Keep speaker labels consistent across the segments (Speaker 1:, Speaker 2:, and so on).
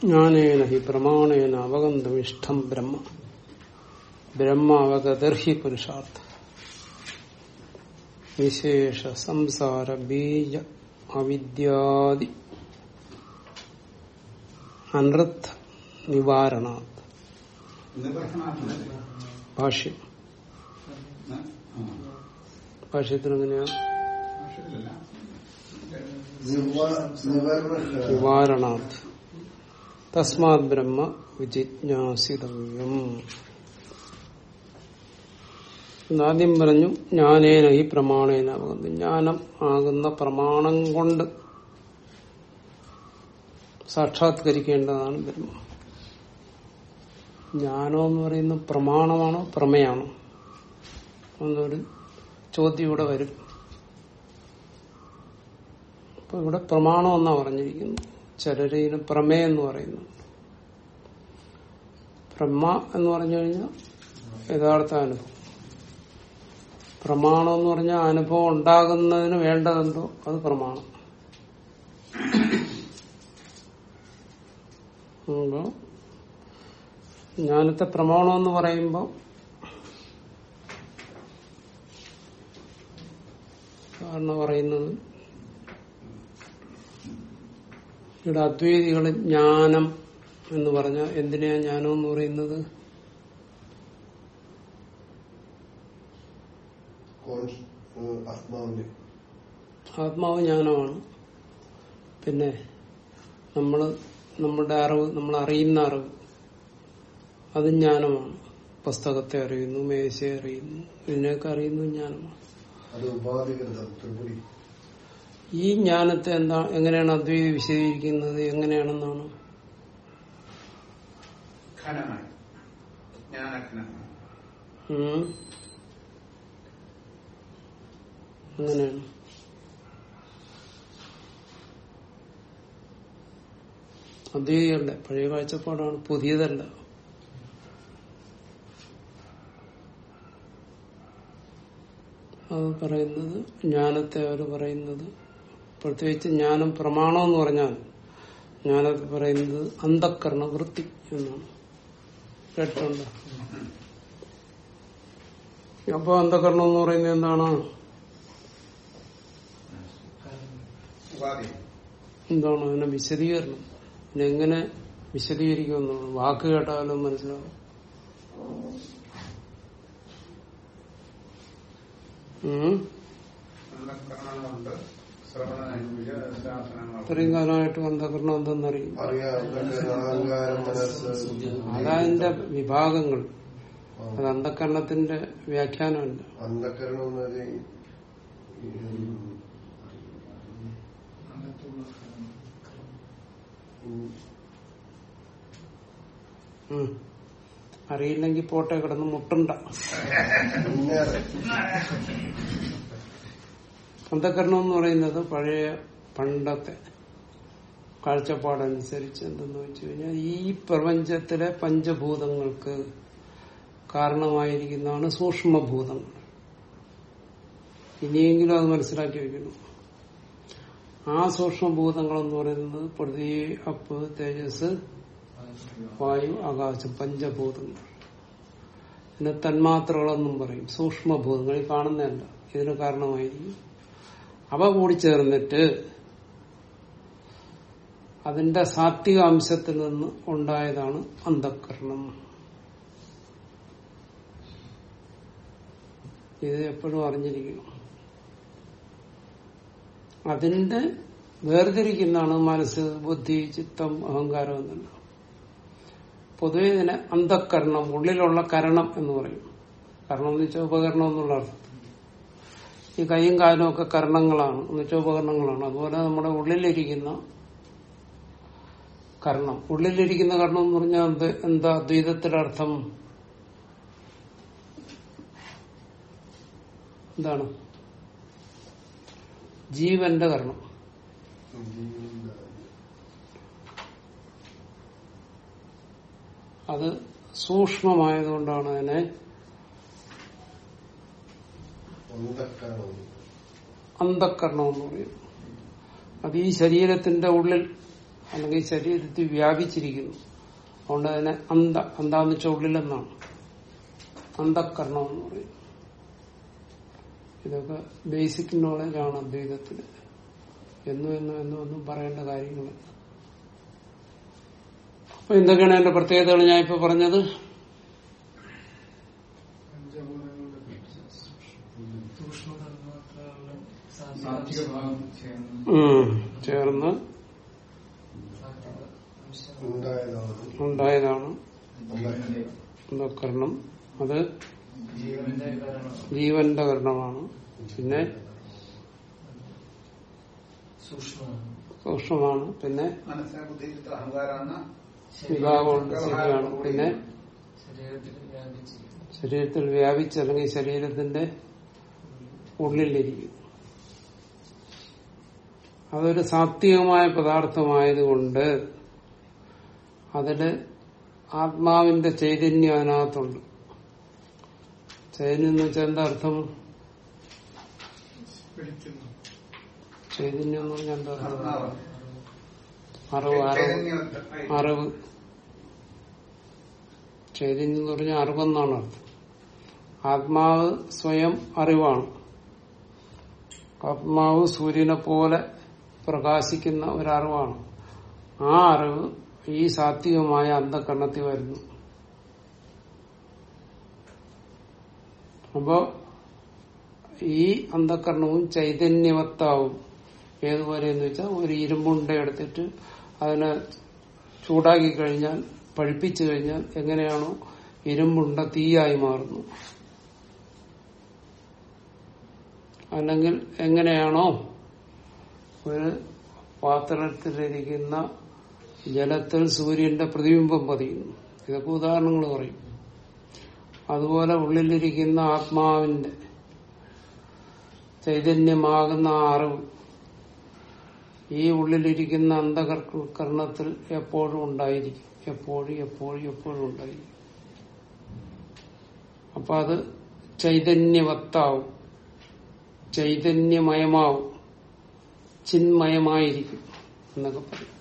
Speaker 1: ജ്ഞാനേന he പ്രമാണേന അവഗന്ധം ഇഷ്ടം ബ്രഹ്മ ബ്രഹ്മാവഗതർഹി പുരുഷാർത്ഥ വിശേഷ സംസാര ബീജ അവിദ്യാദി അനർത്ഥ നിവാരണാത് ഭാഷ്യം ഭാഷ്യത്തിനെങ്ങനെയാണ് നിവാരണാത് തസ്മാത് ബ്രഹ്മ വിജിജ്ഞാസിതവ്യം. ആദ്യം പറഞ്ഞു ജ്ഞാനേന ഈ പ്രമാണേന ജ്ഞാനം ആകുന്ന പ്രമാണം കൊണ്ട് സാക്ഷാത്കരിക്കേണ്ടതാണ് ബ്രഹ്മ. ജ്ഞാനോ എന്ന് പറയുന്ന പ്രമാണമാണോ പ്രമേയാണോ എന്നൊരു ചോദ്യം ഇവിടെ വരും. ഇവിടെ പ്രമാണം എന്നാ പറഞ്ഞിരിക്കുന്നു. ചരരയിന് പ്രമേ എന്ന് പറയുന്നു. പ്രമ എന്ന് പറഞ്ഞു കഴിഞ്ഞാൽ യഥാർത്ഥ അനുഭവം. പ്രമാണം എന്ന് പറഞ്ഞാൽ അനുഭവം ഉണ്ടാകുന്നതിന് വേണ്ടതെന്തോ അത് പ്രമാണം. അപ്പോ ജ്ഞാനത്തെ പ്രമാണം എന്ന് പറയുമ്പോൾ കാരണം പറയുന്നത് ഇവിടെ അദ്വൈതികൾ ജ്ഞാനം എന്ന് പറഞ്ഞ എന്തിനാ ജ്ഞാനം എന്ന് പറയുന്നത് ആത്മാവ് ജ്ഞാനമാണ്. പിന്നെ നമ്മൾ നമ്മുടെ അറിവ് നമ്മൾ അറിയുന്ന അറിവ്. അത് ജ്ഞാനമാണ്. പുസ്തകത്തെ അറിയുന്നു മേശയെ അറിയുന്നു ഇതിനെയൊക്കെ അറിയുന്നു ജ്ഞാനമാണ്.
Speaker 2: അത് ഉപാധികൃതം
Speaker 1: ഈ ജ്ഞാനത്തെ എന്താ എങ്ങനെയാണ് അദ്വൈതി വിശദീകരിക്കുന്നത്? എങ്ങനെയാണെന്നാണ്. അങ്ങനെയാണ് അദ്വൈതികളുടെ പഴയ കാഴ്ചപ്പാടാണ് പുതിയതല്ല. അത് പറയുന്നത് ജ്ഞാനത്തെ അവർ പറയുന്നത് പ്രത്യേകിച്ച് ജ്ഞാനം പ്രമാണം എന്ന് പറഞ്ഞാൽ ഞാനത് പറയുന്നത് അന്ധക്കരണ വൃത്തി എന്നാണ്. കേട്ടിട്ടുണ്ട്? അപ്പൊ അന്ധകരണം എന്ന് പറയുന്നത് എന്താണ്? എന്താണ്? അതിനെ വിശദീകരണം. എങ്ങനെ വിശദീകരിക്കുമെന്നാണ് വാക്ക് കേട്ടാലും മനസ്സിലാവും. ഉം. ഇത്രയും കാലമായിട്ട് അന്ധകരണം എന്തെന്നറിയും അതതിന്റെ വിഭാഗങ്ങൾ. അത് അന്ധകരണത്തിന്റെ വ്യാഖ്യാനമല്ല.
Speaker 2: അന്ധകരണം.
Speaker 1: അറിയില്ലെങ്കിൽ പോട്ടെ കിടന്ന് മുട്ടണ്ട. അന്ധകരണം എന്ന് പറയുന്നത് പഴയ പണ്ടത്തെ കാഴ്ചപ്പാടനുസരിച്ച് എന്തെന്ന് വെച്ച് കഴിഞ്ഞാൽ ഈ പ്രപഞ്ചത്തിലെ പഞ്ചഭൂതങ്ങൾക്ക് കാരണമായിരിക്കുന്നതാണ് സൂക്ഷ്മഭൂതങ്ങൾ. ഇനിയെങ്കിലും അത് മനസ്സിലാക്കി വെക്കണം ആ സൂക്ഷ്മഭൂതങ്ങളെന്ന് പറയുന്നത് പ്രതി അപ്പ് തേജസ് വായു ആകാശം പഞ്ചഭൂതങ്ങൾ. പിന്നെ തന്മാത്രകളെന്നും പറയും. സൂക്ഷ്മഭൂതങ്ങൾ കാണുന്നതല്ല. ഇതിന് കാരണമായിരിക്കും അവ കൂടി ചേർന്നിട്ട് അതിന്റെ സാത്വിക അംശത്തിൽ നിന്ന് ഉണ്ടായതാണ് അന്ധക്കരണം ഇത് എപ്പോഴും അറിഞ്ഞിരിക്കണം. അതിന്റെ വേർതിരിക്കുന്നതാണ് മനസ്സ് ബുദ്ധി ചിത്തം അഹങ്കാരം എന്നുള്ളത്. പൊതുവെ ഇതിനെ അന്ധക്കരണം ഉള്ളിലുള്ള കരണം എന്ന് പറയും. കരണം എന്ന് വെച്ചാൽ ഉപകരണം എന്നുള്ള അർത്ഥം. ഈ കൈയും കാലും ഒക്കെ കർണങ്ങളാണ്. എന്ന് വെച്ചാൽ ഉപകരണങ്ങളാണ് അതുപോലെ നമ്മുടെ ഉള്ളിലിരിക്കുന്ന കർണം. ഉള്ളിലിരിക്കുന്ന കർണം എന്ന് പറഞ്ഞാൽ എന്ത്? എന്താ അദ്വൈതത്തിന്റെ അർത്ഥം? എന്താണ്? ജീവന്റെ കർണം. അത് സൂക്ഷ്മമായതുകൊണ്ടാണ് അതിനെ അന്ധക്കരണം എന്ന് പറയും. അത് ഈ ശരീരത്തിന്റെ ഉള്ളിൽ അല്ലെങ്കിൽ ശരീരത്തിൽ വ്യാപിച്ചിരിക്കുന്നു. അതുകൊണ്ട് അതിനെ അന്ത അന്താന്ന് വെച്ചാൽ ഉള്ളിലെന്നാണ്. അന്ധക്കരണം എന്ന് പറയും. ഇതൊക്കെ ബേസിക് നോളജാണ് അദ്വൈതത്തിൽ എന്നും എന്നും എന്നും ഒന്നും പറയേണ്ട കാര്യങ്ങൾ അപ്പൊ എന്തൊക്കെയാണ് എന്റെ പ്രത്യേകതകൾ ഞാൻ ഇപ്പൊ പറഞ്ഞത്
Speaker 3: സാത്വിക ഭാഗം ചേർന്ന്
Speaker 2: ഉണ്ടായതാണ്.
Speaker 1: കരണം അത്
Speaker 3: ജീവന്റെ കാരണം
Speaker 1: ജീവന്റെ കരണമാണ് പിന്നെ
Speaker 3: സൂക്ഷ്മമാണ്.
Speaker 1: പിന്നെ വിഭാഗമുണ്ട് ശരിയാണ് പിന്നെ
Speaker 3: ശരീരത്തിൽ
Speaker 1: വ്യാപിച്ച് അല്ലെങ്കിൽ ശരീരത്തിന്റെ ഉള്ളിലിരിക്കും അതൊരു സാത്വികമായ പദാർത്ഥമായതുകൊണ്ട് അതിൽ ആത്മാവിന്റെ ചൈതന്യം അതിനകത്തുണ്ട്. ചൈതന്യം എന്ന് വെച്ചാൽ എന്താ അർത്ഥം? ചൈതന്യം എന്ന് പറഞ്ഞാൽ എന്താ അറിവ് അറിവ്. അറിവ്. ചൈതന്യം എന്ന് പറഞ്ഞാൽ അറിവെന്നാണ് അർത്ഥം. ആത്മാവ് സ്വയം അറിവാണ്. ആത്മാവ് സൂര്യനെ പോലെ പ്രകാശിക്കുന്ന ഒരറിവാണ്. ആ അറിവ് ഈ സാത്വികമായ അന്ധകരണത്തിൽ വരുന്നു. അപ്പോ ഈ അന്ധകരണവും ചൈതന്യവത്താവും. ഏതുപോലെ എന്ന് വെച്ചാൽ ഒരു ഇരുമ്പുണ്ട എടുത്തിട്ട് അതിനെ ചൂടാക്കി കഴിഞ്ഞാൽ പഴുപ്പിച്ചു കഴിഞ്ഞാൽ എങ്ങനെയാണോ ഇരുമ്പുണ്ട തീയായി മാറുന്നു. അല്ലെങ്കിൽ എങ്ങനെയാണോ ഒരു പാത്രത്തിലിരിക്കുന്ന ജലത്തിൽ സൂര്യന്റെ പ്രതിബിംബം പതിയുന്നു. ഇതൊക്കെ ഉദാഹരണങ്ങൾ പറയും. അതുപോലെ ഉള്ളിലിരിക്കുന്ന ആത്മാവിന്റെ ചൈതന്യമാകുന്ന അറിവ് ഈ ഉള്ളിലിരിക്കുന്ന അന്ധകർണത്തിൽ എപ്പോഴും ഉണ്ടായിരിക്കും. എപ്പോഴും എപ്പോഴും എപ്പോഴും ഉണ്ടായിരിക്കും. അപ്പൊ അത് ചൈതന്യവത്താവും. ചൈതന്യമയമാവും. ചിന്മയമായിരിക്കും എന്നൊക്കെ പറയും.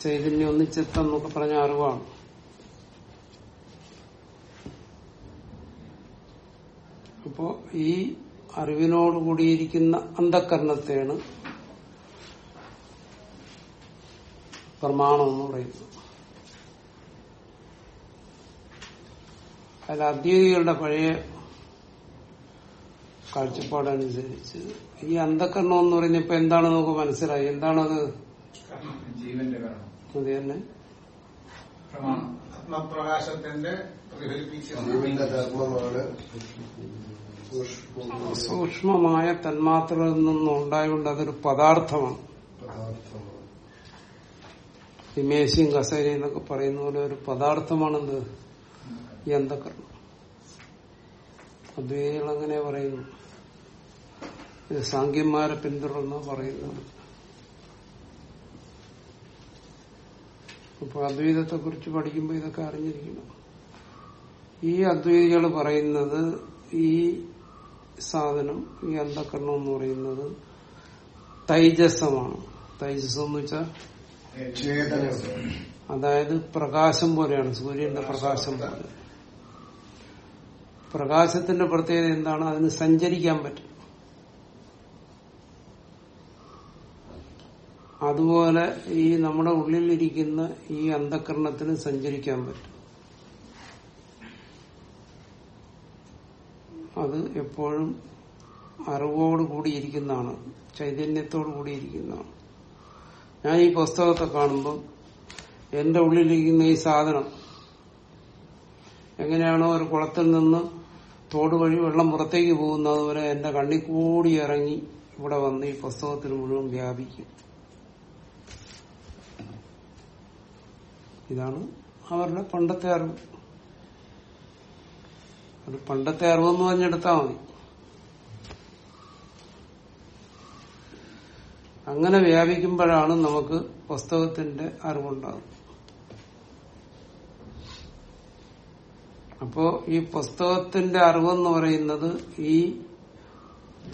Speaker 1: ചൈതന്യം ഒന്ന് എന്നൊക്കെ പറഞ്ഞ അറിവാണ്. അപ്പോ ഈ അറിവിനോട് കൂടിയിരിക്കുന്ന അന്ധകരണത്തെയാണ് പ്രമാണം എന്ന് പറയുന്നത്. അതിൽ അദ്വൈതികളുടെ പഴയ കാഴ്ചപ്പാടനുസരിച്ച് ഈ അന്ധകരണം എന്ന് പറഞ്ഞപ്പോ എന്താണ് നമുക്ക് മനസ്സിലായി? എന്താണത്?
Speaker 4: ജീവന്റെ കാരണം
Speaker 1: അത് തന്നെ
Speaker 4: ആത്മപ്രകാശത്തിന്റെ
Speaker 1: സൂക്ഷ്മമായ തന്മാത്രയിൽ നിന്നും ഉണ്ടായതുകൊണ്ട് അതൊരു പദാർത്ഥമാണ്. ഹിമേശിയും കസേരയും എന്നൊക്കെ പറയുന്ന പോലെ ഒരു പദാർത്ഥമാണെന്ത്? ഈ അന്ധകരണം. അദ്വൈതികൾ അങ്ങനെ പറയുന്നു. ഇത് സാങ്കന്മാരെ പിന്തുടർന്ന പറയുന്നത്. അപ്പൊ അദ്വൈതത്തെ കുറിച്ച് പഠിക്കുമ്പോൾ ഇതൊക്കെ അറിഞ്ഞിരിക്കണം. ഈ അദ്വൈതികൾ പറയുന്നത് ഈ സാധനം ഈ അന്ധക്കരണം എന്ന് പറയുന്നത് തൈജസമാണ് തൈജസം എന്ന് വെച്ചാൽ അതായത് പ്രകാശം പോലെയാണ് സൂര്യന്റെ പ്രകാശം പോലെ. പ്രകാശത്തിന്റെ പ്രത്യേകത എന്താണ്? അതിന് സഞ്ചരിക്കാൻ പറ്റും. അതുപോലെ ഈ നമ്മുടെ ഉള്ളിലിരിക്കുന്ന ഈ അന്ധകരണത്തിന് സഞ്ചരിക്കാൻ പറ്റും. അത് എപ്പോഴും അറിവോട് കൂടിയിരിക്കുന്നതാണ് ചൈതന്യത്തോട് കൂടിയിരിക്കുന്നതാണ് ഞാൻ ഈ പുസ്തകത്തെ കാണുമ്പം എന്റെ ഉള്ളിലിരിക്കുന്ന ഈ സാധനം എങ്ങനെയാണോ ഒരു കുളത്തിൽ നിന്ന് തോട് വഴി വെള്ളം പുറത്തേക്ക് പോകുന്നത് വരെ എന്റെ കണ്ണിൽ കൂടി ഇറങ്ങി ഇവിടെ വന്ന് ഈ പുസ്തകത്തിന് മുഴുവൻ വ്യാപിക്കും. ഇതാണ് അവരുടെ പണ്ടത്തെ അറിവ്. അത് പണ്ടത്തെ അറിവെന്ന് പറഞ്ഞെടുത്താൽ മതി. അങ്ങനെ വ്യാപിക്കുമ്പോഴാണ് നമുക്ക് പുസ്തകത്തിന്റെ അറിവുണ്ടാകുന്നത് അപ്പോ ഈ പുസ്തകത്തിന്റെ അറിവെന്ന് പറയുന്നത് ഈ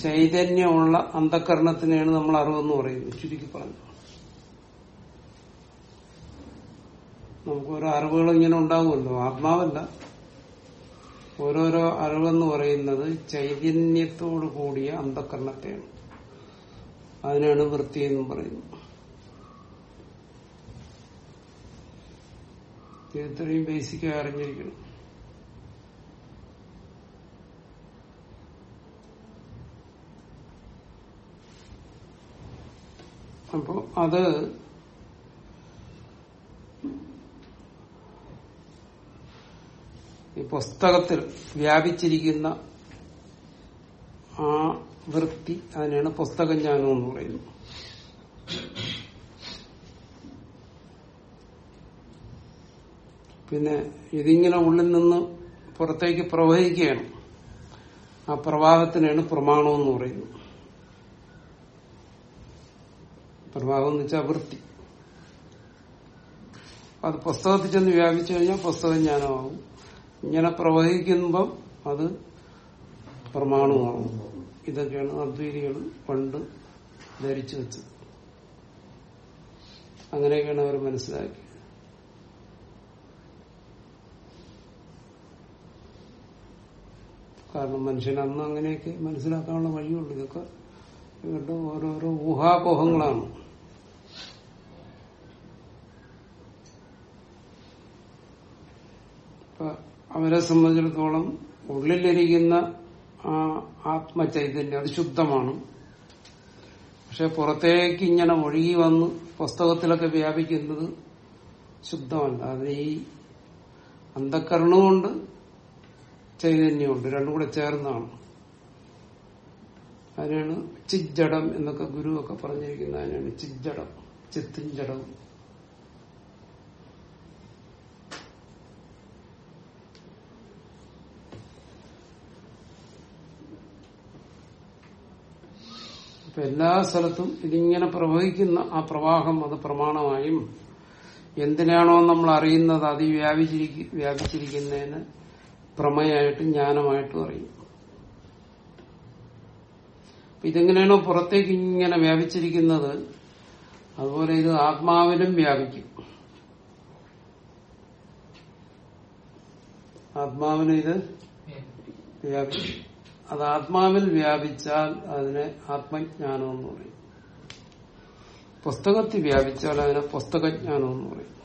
Speaker 1: ചൈതന്യമുള്ള അന്ധകരണത്തിനെയാണ് നമ്മൾ അറിവെന്ന് പറയുന്നത്. ചുരുക്കി പറഞ്ഞു. നമുക്ക് ഓരോ അറിവുകൾ ഇങ്ങനെ ഉണ്ടാവുമല്ലോ. ആത്മാവല്ല. ഓരോരോ അറിവെന്ന് പറയുന്നത് ചൈതന്യത്തോടു കൂടിയ അന്ധകരണത്തെയാണ്. അതിനാണ് വൃത്തി എന്നും പറയുന്നത്. ഇത് ഇത്രയും ബേസിക്കായി അറിഞ്ഞിരിക്കണം. അപ്പോ അത് ഈ പുസ്തകത്തിൽ വ്യാപിച്ചിരിക്കുന്ന ആ വൃത്തി അതിനാണ് പുസ്തകജ്ഞാനം എന്ന് പറയുന്നത്. പിന്നെ ഇതിങ്ങനെ ഉള്ളിൽ നിന്ന് പുറത്തേക്ക് പ്രവഹിക്കുകയാണ്. ആ പ്രവാഹത്തിനാണ് പ്രമാണം എന്ന് പറയുന്നത്. പ്രവാഹം എന്ന് വെച്ചാൽ വൃത്തി. അത് പുസ്തകത്തിൽ ചെന്ന് വ്യാപിച്ചു കഴിഞ്ഞാൽ പുസ്തകം ജ്ഞാനമാകും ഇങ്ങനെ പ്രവഹിക്കുമ്പം അത് പ്രമാണമാകും ഇതൊക്കെയാണ് അദ്വൈതികൾ പണ്ട് ധരിച്ചു വെച്ചത്. അങ്ങനെയൊക്കെയാണ് അവർ മനസ്സിലാക്കി കാരണം മനുഷ്യൻ അന്ന് അങ്ങനെയൊക്കെ മനസ്സിലാക്കാനുള്ള വഴിയുള്ളൂ ഇതൊക്കെ ഇവരുടെ ഓരോരോ ഊഹാപോഹങ്ങളാണ് ഇപ്പൊ അവരെ സംബന്ധിച്ചിടത്തോളം ഉള്ളിലിരിക്കുന്ന ആ ആത്മചൈതന്യം അത് ശുദ്ധമാണ്. പക്ഷെ പുറത്തേക്ക് ഇങ്ങനെ ഒഴുകി വന്ന് പുസ്തകത്തിലൊക്കെ വ്യാപിക്കുന്നത് ശുദ്ധമല്ല. അത് ഈ അന്ധക്കരണമുണ്ട് ചൈതന്യമുണ്ട് രണ്ടും കൂടെ ചേർന്നാണ് അതിനാണ് ചിജ്ജടം എന്നൊക്കെ ഗുരുവൊക്കെ പറഞ്ഞിരിക്കുന്നത്. പറഞ്ഞിരിക്കുന്ന അതിനാണ് ചിജ്ജടം ചിത്തിൻ ഇപ്പൊ എല്ലാ സ്ഥലത്തും ഇതിങ്ങനെ പ്രവഹിക്കുന്ന ആ പ്രവാഹം അത് പ്രമാണമായും എന്തിനാണോ നമ്മൾ അറിയുന്നത് അത് വ്യാപിച്ചിരിക്ക വ്യാപിച്ചിരിക്കുന്നതിന് പ്രമേയമായിട്ടും ജ്ഞാനമായിട്ടും അറിയും. അപ്പൊ ഇതെങ്ങനെയാണോ പുറത്തേക്ക് ഇങ്ങനെ വ്യാപിച്ചിരിക്കുന്നത് അതുപോലെ ഇത് ആത്മാവിലും വ്യാപിക്കും. ആത്മാവിന് ഇത് വ്യാപിക്കും അത് ആത്മാവിൽ വ്യാപിച്ചാൽ അതിനെ ആത്മജ്ഞാനം എന്ന് പറയും. പുസ്തകത്തിൽ വ്യാപിച്ചാൽ അതിനെ പുസ്തകജ്ഞാനം എന്ന് പറയും.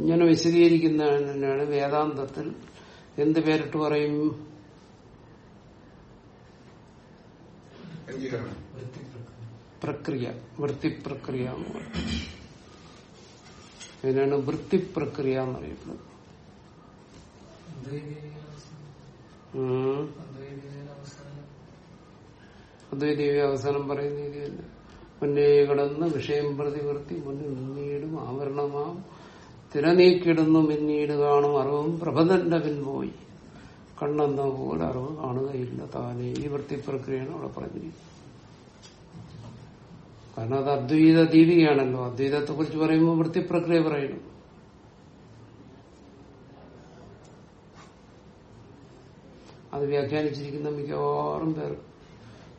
Speaker 1: ഇങ്ങനെ വിശദീകരിക്കുന്നതിനാണ് വേദാന്തത്തിൽ എന്ത് പേരിട്ട് പറയും? പ്രക്രിയ. വൃത്തിപ്രക്രിയ എന്ന് പറയും. ഇതിനാണ് വൃത്തി പ്രക്രിയ അദ്വൈതീയ അവസാനം പറയുന്ന രീതിയല്ല. മുന്നേ കിടന്ന് വിഷയം പ്രതിവർത്തി മുന്നിൽ മുന്നീടും ആവരണമാം. തിരനീക്കിടുന്നു പിന്നീട് കാണും അറിവും പ്രഭതന്റെ പിൻപോയി. കണ്ണെന്ന പോലെ അറിവ് കാണുകയില്ല താനെ. ഈ വൃത്തി പ്രക്രിയയാണ് അവിടെ പറഞ്ഞിരിക്കുന്നത്. കാരണം അത് അദ്വൈത ദീപികയാണല്ലോ അദ്വൈതത്തെ കുറിച്ച് പറയുമ്പോൾ വൃത്തി പ്രക്രിയ പറയുന്നു അത് വ്യാഖ്യാനിച്ചിരിക്കുന്ന മിക്കവാറും പേർ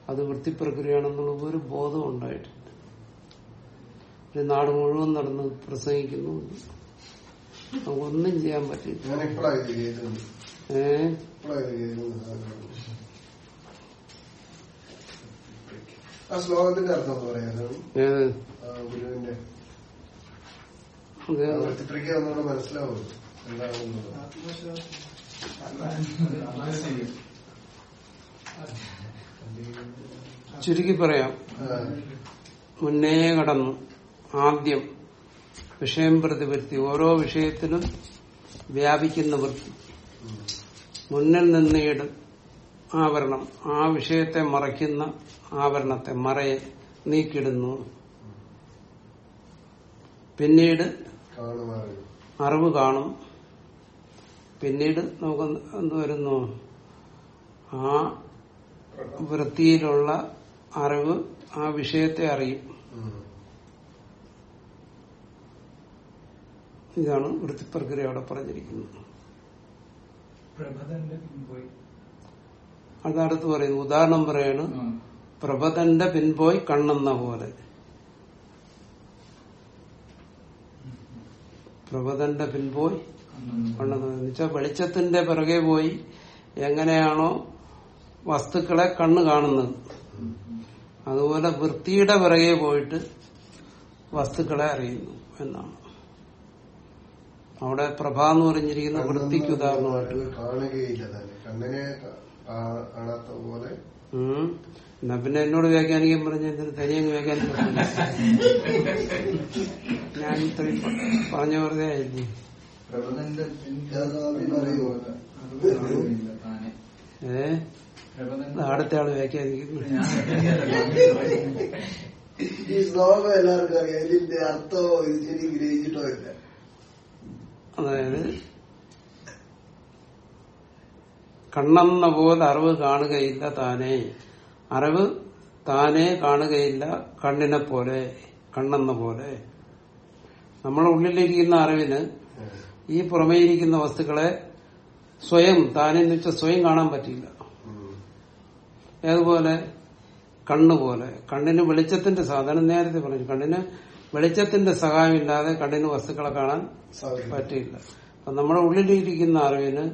Speaker 1: അത് വൃത്തിപ്രക്രിയയാണെന്നുള്ള ഒരു ബോധം ഉണ്ടായിട്ടുണ്ട്. ഒരു നാട് മുഴുവൻ നടന്ന് പ്രസംഗിക്കുന്നു. നമുക്കൊന്നും ചെയ്യാൻ പറ്റില്ല
Speaker 2: ഞാൻ ഇപ്പോഴാണ് ഇത് കേൾക്കുന്നത്
Speaker 1: ഏ?
Speaker 2: ഇപ്പോഴാണ് ഇത് ആ ശ്ലോകത്തിന്റെ അർത്ഥം പറയാനാണ്
Speaker 1: ഏത്?
Speaker 2: ഗുരുവിന്റെ. വൃത്തിപ്രക്രിയ മനസ്സിലാവും എന്താണെന്നുള്ളത്.
Speaker 1: ചുരുക്കി പറയാം. മുന്നേ കടന്നു. ആദ്യം വിഷയം പ്രതിപത്തി ഓരോ വിഷയത്തിലും വ്യാപിക്കുന്ന വൃത്തി. മുന്നിൽ നിന്നീട് ആവരണം. ആ വിഷയത്തെ മറയ്ക്കുന്ന ആവരണത്തെ മറയെ നീക്കിടുന്നു. പിന്നീട് അറിവ് കാണും. പിന്നീട് നമുക്ക് എന്ത് വരുന്നു? ആ വൃത്തിയിലുള്ള അറിവ് ആ വിഷയത്തെ അറിയും. ഇതാണ് വൃത്തിപ്രക്രിയ അവിടെ പറഞ്ഞിരിക്കുന്നത്. അതടുത്ത് പറയുന്നു ഉദാഹരണം പറയാണ് പ്രഭതന്റെ പിൻപോയി കണ്ണെന്ന പോലെ. പ്രഭതന്റെ പിൻപോയി കണ്ണെന്ന് വെച്ചാൽ വെളിച്ചത്തിന്റെ പിറകെ പോയി എങ്ങനെയാണോ വസ്തുക്കളെ കണ്ണ് കാണുന്നത്. അതുപോലെ വൃത്തിയുടെ പിറകെ പോയിട്ട് വസ്തുക്കളെ അറിയുന്നു എന്നാണ്. അവിടെ പ്രഭ എന്ന് പറഞ്ഞിരിക്കുന്ന വൃത്തിക്ക് ഉദാഹരണമായിട്ട്
Speaker 2: കാണുകയില്ല കണ്ണിനെ കാണാത്ത പോലെ.
Speaker 1: എന്നാ പിന്നെ എന്നോട് വ്യാഖ്യാനിക്കാൻ പറഞ്ഞ എന്തിന് തനിയങ്ങ് വ്യാഖ്യാനിക്കാൻ ഞാൻ ഇത്രയും പറഞ്ഞ വെറുതെ ആയില്ലേ?
Speaker 5: പ്രബന്ധന്റെ? താനെ
Speaker 1: ഏ അടുത്ത ആൾ വ്യാഖ്യാനിക്കുന്നു.
Speaker 5: ഞാൻ
Speaker 2: ഈ ശ്ലോകം എല്ലാവർക്കും അറിയാം. ഇതിന്റെ അർത്ഥമോ ഇത് ശരി ഗ്രഹിച്ചിട്ടോ ഇല്ല.
Speaker 1: അതായത് കണ്ണെന്ന പോലെ അറിവ് കാണുകയില്ല താനേ. അറിവ് താനേ കാണുകയില്ല കണ്ണിനെ പോലെ കണ്ണെന്ന പോലെ. നമ്മളെ ഉള്ളിലിരിക്കുന്ന അറിവിന് ഈ പുറമേ ഇരിക്കുന്ന വസ്തുക്കളെ സ്വയം താനെന്ന് വെച്ചാൽ സ്വയം കാണാൻ പറ്റില്ല. ഏതുപോലെ? കണ്ണ് പോലെ. കണ്ണിന് വെളിച്ചത്തിന്റെ സാധനം നേരത്തെ പറഞ്ഞു കണ്ണിന് വെളിച്ചത്തിന്റെ സഹായമില്ലാതെ കണ്ണിന് വസ്തുക്കളെ കാണാൻ. പറ്റില്ല. അപ്പൊ നമ്മുടെ ഉള്ളിലിരിക്കുന്ന അറിവിന്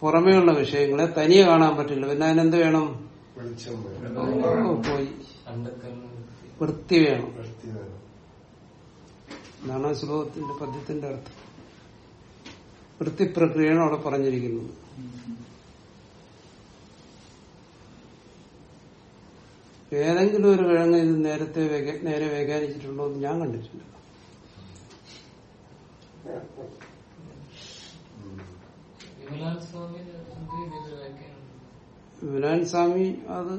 Speaker 1: പുറമേയുള്ള വിഷയങ്ങളെ തനിയെ കാണാൻ പറ്റില്ല. പിന്നെ അതിനെന്ത് വേണം?
Speaker 2: വെളിച്ചം
Speaker 1: പോയി.
Speaker 3: അന്ധക്കരണം
Speaker 1: വൃത്തി വേണം.
Speaker 2: വൃത്തി വേണം.
Speaker 1: എന്നാണ് ശ്ലോകത്തിന്റെ പദ്യത്തിന്റെ അർത്ഥം. വൃത്തി പ്രക്രിയയാണ് അവിടെ പറഞ്ഞിരിക്കുന്നത്. ഏതെങ്കിലും ഒരു കിഴങ്ങ് ഇത് നേരത്തെ നേരെ വ്യാഖ്യാനിച്ചിട്ടുണ്ടോ എന്ന് ഞാൻ കണ്ടിട്ടില്ല.
Speaker 3: സ്വാമി
Speaker 1: വിമലാൻ സ്വാമി അത്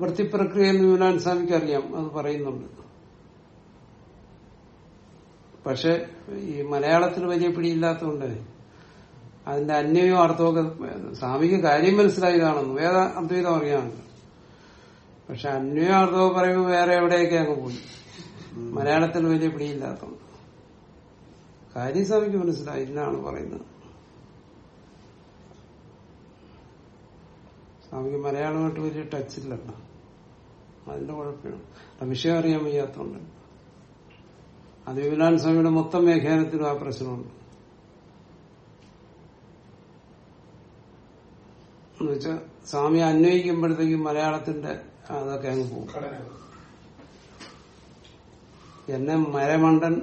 Speaker 1: വൃത്തിപ്രക്രിയ എന്ന് വിമലാൻ സ്വാമിക്ക് അറിയാം. അത് പറയുന്നുണ്ട്. പക്ഷെ ഈ മലയാളത്തിൽ വലിയ പിടിയില്ലാത്തതുകൊണ്ട് അതിന്റെ അന്വയവും അർത്ഥമൊക്കെ സ്വാമിക്ക് കാര്യം മനസ്സിലായി കാണുന്നു. വേദ അദ്വൈതം അറിയാമെന്ന് പക്ഷെ അന്യോ അർത്ഥമൊക്കെ പറയുമ്പോൾ വേറെ എവിടെയൊക്കെ അങ്ങ് പോയി. മലയാളത്തിൽ വലിയ പിടിയില്ലാത്തതുകൊണ്ട്. കാര്യം സ്വാമിക്ക് മനസ്സിലായി. എന്നാണ് പറയുന്നത്. സ്വാമിക്ക് മലയാളമായിട്ട് വലിയ ടച്ച് ഇല്ലല്ലോ അതിന്റെ കുഴപ്പമാണ് വിഷയം അറിയാൻ വയ്യാത്തോണ്ട് അത് വിവരാൻ സ്വാമിയുടെ മൊത്തം വ്യാഖ്യാനത്തിലും ആ പ്രശ്നമുണ്ട്. എന്ന് എന്നുവെച്ചാൽ സ്വാമി അന്വയിക്കുമ്പോഴത്തേക്കും മലയാളത്തിന്റെ അതൊക്കെ അങ്ങ് പോകും. എന്നെ മരമണ്ടൻ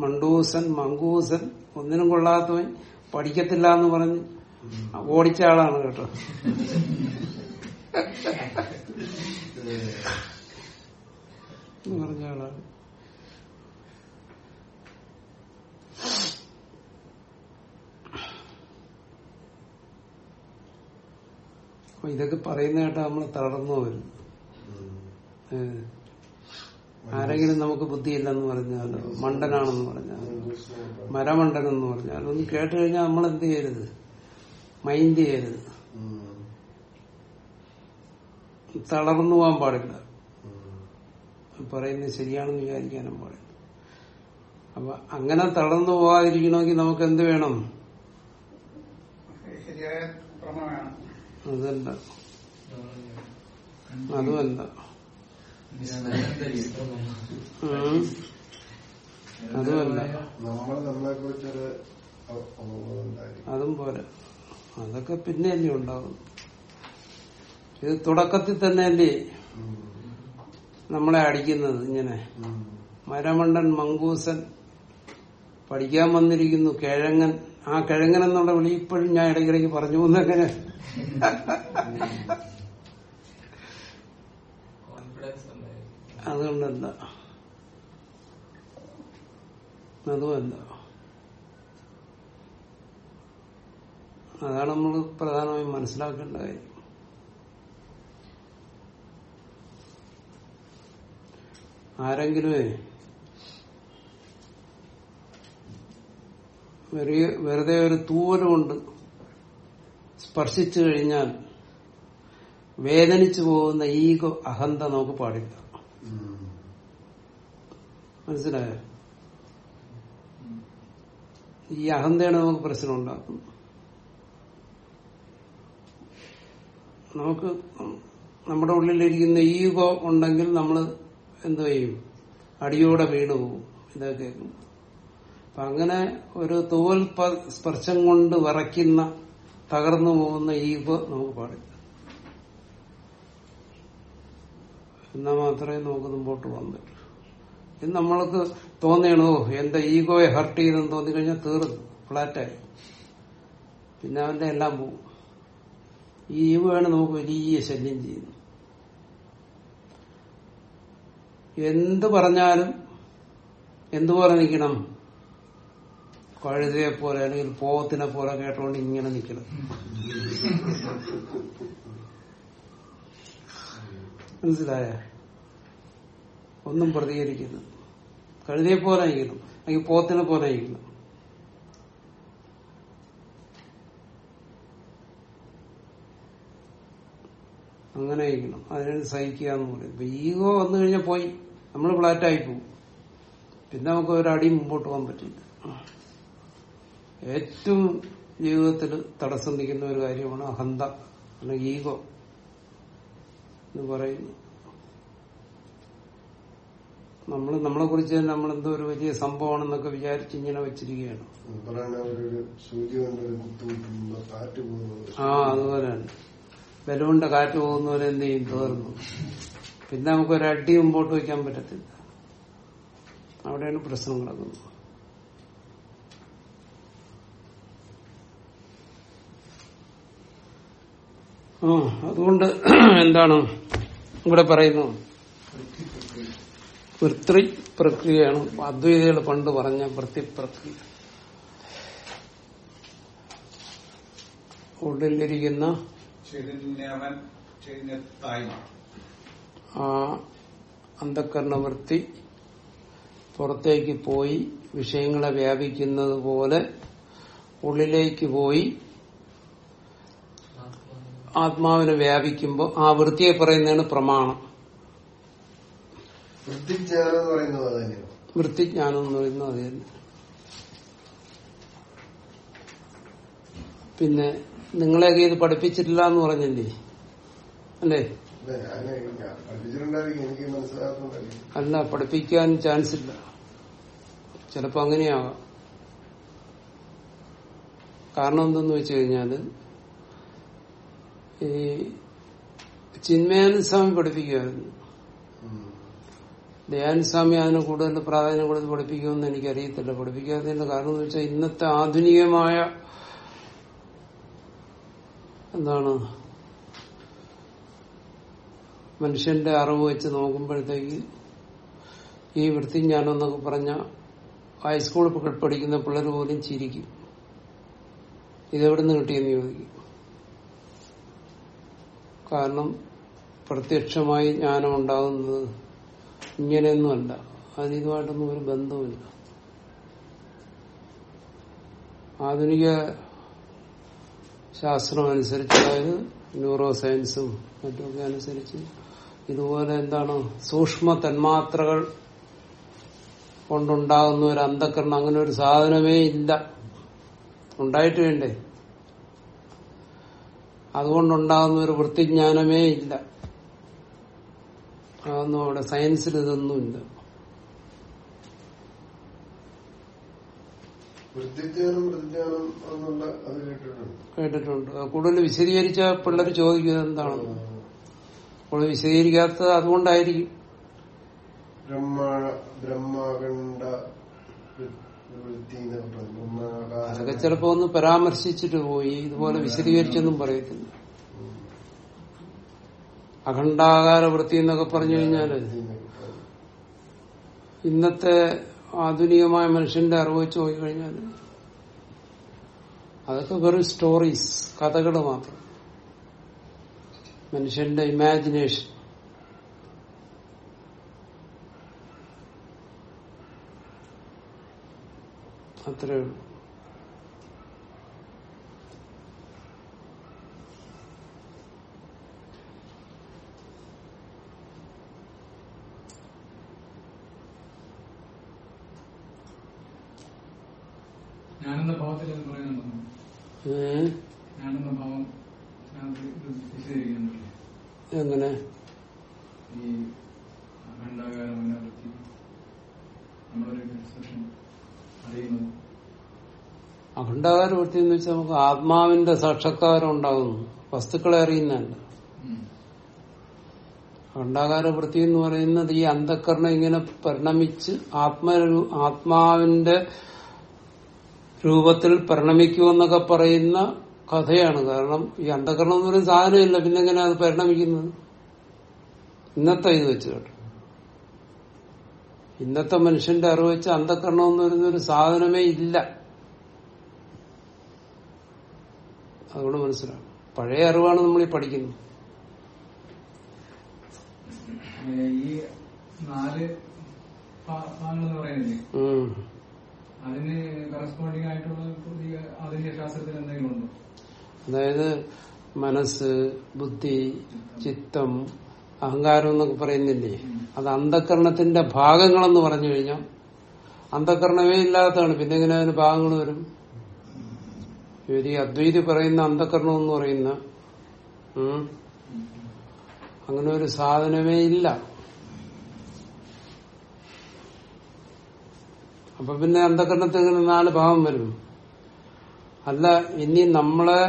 Speaker 1: മണ്ടൂസൻ മങ്കൂസൻ ഒന്നിനും കൊള്ളാത്തവൻ പഠിക്കത്തില്ല എന്ന് പറഞ്ഞ് ഓടിച്ച ആളാണ് കേട്ടോ. പറഞ്ഞ ആളാണ്. അപ്പൊ ഇതൊക്കെ പറയുന്ന കേട്ടാ നമ്മൾ തളർന്നു വരും. ആരെങ്കിലും നമുക്ക് ബുദ്ധിയില്ലെന്ന് പറഞ്ഞാൽ മണ്ടനാണെന്ന് പറഞ്ഞാൽ മരമണ്ടനെന്ന് പറഞ്ഞാൽ ഒന്ന് കേട്ട് കഴിഞ്ഞാൽ നമ്മൾ എന്ത് ചെയ്യരുത് മൈൻഡ് ചെയ്യരുത്. തളർന്നു പോകാൻ പാടില്ല. പറയുന്നത് ശരിയാണെന്ന് വിചാരിക്കാനും പാടില്ല അപ്പൊ അങ്ങനെ തളർന്നു പോകാതിരിക്കണമെങ്കിൽ നമുക്ക് എന്ത് വേണം
Speaker 4: ശരിയായ
Speaker 1: അതല്ല. അതുമല്ല. അതുമല്ല. അതും പോരാ. അതൊക്കെ പിന്നെയല്ലേ ഉണ്ടാവും. ഇത് തുടക്കത്തിൽ തന്നെ
Speaker 2: അല്ലേ
Speaker 1: നമ്മളെ അടിക്കുന്നത് ഇങ്ങനെ. മരമണ്ടൻ മങ്കൂസൻ പഠിക്കാൻ വന്നിരിക്കുന്നു കിഴങ്ങൻ. ആ കിഴങ്ങനെന്നുള്ള വിളി ഇപ്പോഴും ഞാൻ ഇടയ്ക്കിടയ്ക്ക് പറഞ്ഞു
Speaker 3: ഉണ്ടായിരിക്കും
Speaker 1: അതുകൊണ്ടല്ല. അതുമല്ല. അതാണ് നമ്മൾ പ്രധാനമായും മനസ്സിലാക്കേണ്ട കാര്യം. ആരെങ്കിലുമേ വെറുതെ ഒരു തൂവൽ കൊണ്ട് സ്പർശിച്ചു കഴിഞ്ഞാൽ വേദനിച്ചു പോകുന്ന ഈഗോ അഹന്ത നമുക്ക് പാടില്ല. മനസ്സിലായോ? ഈ അഹന്തയാണ് നമുക്ക് പ്രശ്നം ഉണ്ടാക്കുന്നത്. നമുക്ക് നമ്മുടെ ഉള്ളിലിരിക്കുന്ന ഈഗോ ഉണ്ടെങ്കിൽ നമ്മൾ എന്തു ചെയ്യും? അടിയോടെ വീണു പോകും. ഇതൊക്കെ അപ്പൊ അങ്ങനെ ഒരു തൂവൽ സ്പർശം കൊണ്ട് വിറയ്ക്കുന്ന തകർന്നു പോകുന്ന ഈഗോ നമുക്ക് പാടില്ല. എന്നാ മാത്രമേ നമുക്ക് മുമ്പോട്ട് പറ്റൂ. ഇത് നമ്മൾക്ക് തോന്നിയണോ? എന്റെ ഈഗോയെ ഹർട്ട് ചെയ്തെന്ന് തോന്നിക്കഴിഞ്ഞാൽ തീർന്നു ഫ്ലാറ്റായി പിന്നെ അവന്റെ എല്ലാം പോകും. ഈ ഈഗോയാണ് നമുക്ക് വലിയ ശല്യം ചെയ്യുന്നത്. എന്ത് പറഞ്ഞാലും എന്തുപോലെ നിൽക്കണം? കഴുതയെ പോലെ അല്ലെങ്കിൽ പോത്തിനെ പോലെ കേട്ടോണ്ട് ഇങ്ങനെ നിൽക്കണം മനസ്സിലായ? ഒന്നും പ്രതികരിക്കുന്നു കഴുതയെ പോലെ നിൽക്കണം അല്ലെങ്കിൽ പോത്തിനെ പോലെ ഇരിക്കുന്നു അങ്ങനെ ഇരിക്കണം അതിനു സഹിക്കുക എന്ന് പറയും ഈഗോ വന്നു കഴിഞ്ഞാൽ പോയി. നമ്മൾ ഫ്ലാറ്റായി പോകും പിന്നെ നമുക്ക് ഒരടി മുമ്പോട്ട് പോകാൻ പറ്റില്ല. ഏറ്റവും ജീവിതത്തിൽ തടസ്സം നിൽക്കുന്ന ഒരു കാര്യമാണ് അഹന്ത അല്ലെങ്കിൽ ഈഗോ എന്ന് പറയുന്നു. നമ്മൾ നമ്മളെ കുറിച്ച് തന്നെ നമ്മളെന്തോ ഒരു വലിയ സംഭവമാണെന്നൊക്കെ വിചാരിച്ച് ഇങ്ങനെ വെച്ചിരിക്കുകയാണ്. ആ അതുപോലെ തന്നെ ബലൂണിന്റെ കാറ്റ് പോകുന്നവരെ എന്ത് ചെയ്യും? തീർന്നു പിന്നെ നമുക്ക് ഒരു അടി മുമ്പോട്ട് വയ്ക്കാൻ പറ്റത്തില്ല. അവിടെയാണ് പ്രശ്നം കിടക്കുന്നത് ആ അതുകൊണ്ട് എന്താണ് ഇവിടെ പറയുന്നു? വൃത്തി പ്രക്രിയയാണ് അദ്വൈതകൾ പണ്ട് പറഞ്ഞ വൃത്തി പ്രക്രിയ ഉള്ളിലിരിക്കുന്ന ആ അന്ധക്കരണവൃത്തി പുറത്തേക്ക് പോയി വിഷയങ്ങളെ വ്യാപിക്കുന്നത് പോലെ ഉള്ളിലേക്ക് പോയി ആത്മാവിനെ വ്യാപിക്കുമ്പോൾ ആ വൃത്തിയെ പറയുന്നതാണ് പ്രമാണം.
Speaker 2: വൃത്തിജ്ഞാനം എന്ന് പറയുന്നത് അത്
Speaker 1: തന്നെ. പിന്നെ നിങ്ങളെയൊക്കെ ഇത് പഠിപ്പിച്ചിട്ടില്ല എന്ന് പറഞ്ഞില്ലേ? അല്ലേ?
Speaker 2: അല്ല,
Speaker 1: പഠിപ്പിക്കാൻ ചാൻസ് ഇല്ല. ചിലപ്പോ അങ്ങനെയാവാം. കാരണം എന്തെന്ന് വെച്ച് കഴിഞ്ഞാൽ ഈ ചിന്മയാനുസ്വാമി പഠിപ്പിക്കുമായിരുന്നു. ദയാനുസ്വാമി അതിന് കൂടുതൽ പ്രാധാന്യം കൊടുത്ത് പഠിപ്പിക്കുമെന്ന് എനിക്കറിയത്തില്ല. പഠിപ്പിക്കാത്തതിന്റെ കാരണം എന്ന് വെച്ചാൽ ഇന്നത്തെ ആധുനികമായ എന്താണ്? മനുഷ്യന്റെ അറിവ് വെച്ച് നോക്കുമ്പോഴത്തേക്ക് ഈ വൃത്തിജ്ഞാനം എന്നൊക്കെ പറഞ്ഞ ഹൈസ്കൂളിൽ പഠിക്കുന്ന പിള്ളേർ പോലും ചിരിക്കും. ഇതെവിടുന്ന് കിട്ടിയെന്ന് ചോദിക്കും. കാരണം പ്രത്യക്ഷമായി ജ്ഞാനം ഉണ്ടാകുന്നത് ഇങ്ങനെയൊന്നുമല്ല. അതിന് ഇതുമായിട്ടൊന്നും ഒരു ബന്ധവുമില്ല. ആധുനിക ശാസ്ത്രം അനുസരിച്ച് അതായത് ന്യൂറോ സയൻസും മറ്റുമൊക്കെ അനുസരിച്ച് ഇതുപോലെ എന്താണ് സൂക്ഷ്മ തന്മാത്രകൾ കൊണ്ടുണ്ടാകുന്ന ഒരു അന്ധക്കരണം അങ്ങനെ ഒരു സാധനമേ ഇല്ല. ഉണ്ടായിട്ട് വേണ്ടേ? അതുകൊണ്ടുണ്ടാകുന്ന ഒരു വൃത്തിജ്ഞാനമേ ഇല്ല. അതൊന്നും അവിടെ സയൻസിൽ ഇതൊന്നുമില്ല.
Speaker 2: കേട്ടിട്ടുണ്ട്.
Speaker 1: കൂടുതൽ വിശദീകരിച്ച പിള്ളേർ ചോദിക്കുന്നത് എന്താണ് കൂടുതൽ വിശദീകരിക്കാത്തത് അതുകൊണ്ടായിരിക്കും.
Speaker 2: ബ്രഹ്മ ബ്രഹ്മകണ്ഡ
Speaker 1: അതൊക്കെ ചിലപ്പോ ഒന്ന് പരാമർശിച്ചിട്ട് പോയി ഇതുപോലെ വിശദീകരിച്ചൊന്നും പറയത്തില്ല. അഖണ്ഡാകാര വൃത്തി എന്നൊക്കെ പറഞ്ഞു കഴിഞ്ഞാൽ ഇന്നത്തെ ആധുനികമായ മനുഷ്യന്റെ അറിവ് വെച്ച് നോക്കിക്കഴിഞ്ഞാൽ അതൊക്കെ വെറും സ്റ്റോറീസ് കഥകൾ മാത്രം. മനുഷ്യന്റെ ഇമാജിനേഷൻ. അത്രേ ഉള്ളൂ.
Speaker 5: ഞാനെന്ന ഭാവത്തിൽ അത് പറയുന്നുണ്ടോ
Speaker 1: ഏ?
Speaker 5: ഞാനെന്ന ഭാവം
Speaker 1: എങ്ങനെ?
Speaker 5: ഈ അഖണ്ഡാകാരം നമ്മളൊരു അറിയുന്നത്
Speaker 1: അഖണ്ഡാകാര വൃത്തി എന്ന് വെച്ചാൽ നമുക്ക് ആത്മാവിന്റെ സാക്ഷാത്കാരം ഉണ്ടാകുന്നു. വസ്തുക്കളെ അറിയുന്നതല്ല.
Speaker 5: ഉം.
Speaker 1: അഖണ്ഡാകാര വൃത്തി എന്ന് പറയുന്നത് ഈ അന്ധക്കരണം ഇങ്ങനെ പരിണമിച്ച് ആത്മ ആത്മാവിന്റെ രൂപത്തിൽ പരിണമിക്കുമെന്നൊക്കെ പറയുന്ന കഥയാണ്. കാരണം ഈ അന്ധകരണം എന്ന് പറയുന്ന സാധനമില്ല. പിന്നെ എങ്ങനെ അത് പരിണമിക്കുന്നത്? ഇന്നത്തെ ഇത് വെച്ച് ഇന്നത്തെ മനുഷ്യന്റെ അറിവ് വെച്ച് അന്ധകരണം എന്ന് പറയുന്ന ഒരു സാധനമേ ഇല്ല. അതുകൊണ്ട് മനസ്സിലാവും. പഴയ അറിവാണ് നമ്മൾ ഈ പഠിക്കുന്നത്.
Speaker 5: ഈ നാല് പറയുന്നില്ലേ. അതിന് കറസ്പോണ്ടിങ് ആയിട്ടുള്ള പുതിയ ആധുനിക ശാസ്ത്രത്തിൽ എന്തെങ്കിലും ഉണ്ടോ
Speaker 1: അതായത് മനസ്സ് ബുദ്ധി ചിത്തം അഹങ്കാരം എന്നൊക്കെ പറയുന്നില്ലേ? അത് അന്ധകരണത്തിന്റെ ഭാഗങ്ങളെന്ന് പറഞ്ഞു കഴിഞ്ഞാൽ അന്ധകരണമേ ഇല്ലാത്തതാണ്. പിന്നെ എങ്ങനെ അതിന് ഭാഗങ്ങൾ വരും? ഇവർ ഈ അദ്വൈതി പറയുന്ന അന്ധകരണം എന്ന് പറയുന്ന അങ്ങനെ ഒരു സാധനമേ ഇല്ല. അപ്പൊ പിന്നെ അന്ധകരണത്തിൽ ഇങ്ങനെ നാല് ഭാവം വരും അല്ല ഇനി നമ്മളെ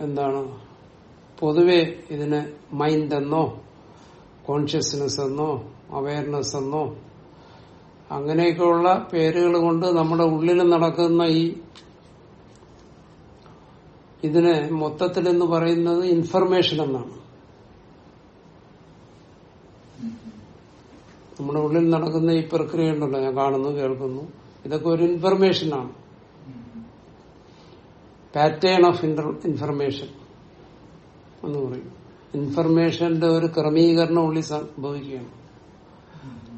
Speaker 1: എന്താണ് പൊതുവെ ഇതിന് മൈൻഡ് എന്നോ കോൺഷ്യസ്നെസ് എന്നോ അവയർനെസ് എന്നോ അങ്ങനെയൊക്കെയുള്ള പേരുകൾ കൊണ്ട് നമ്മുടെ ഉള്ളിൽ നടക്കുന്ന ഈ ഇതിനെ മൊത്തത്തിൽ എന്ന് പറയുന്നത് ഇൻഫർമേഷൻ എന്നാണ്. നമ്മുടെ ഉള്ളിൽ നടക്കുന്ന ഈ പ്രക്രിയ ഉണ്ടല്ലോ ഞാൻ കാണുന്നു കേൾക്കുന്നു. ഇതൊക്കെ ഒരു ഇൻഫർമേഷനാണ് പാറ്റേൺ ഓഫ് ഇൻഫർമേഷൻ എന്ന് പറയും. ഇൻഫർമേഷന്റെ ഒരു ക്രമീകരണം ഉള്ളിൽ സംഭവിക്കുകയാണ്.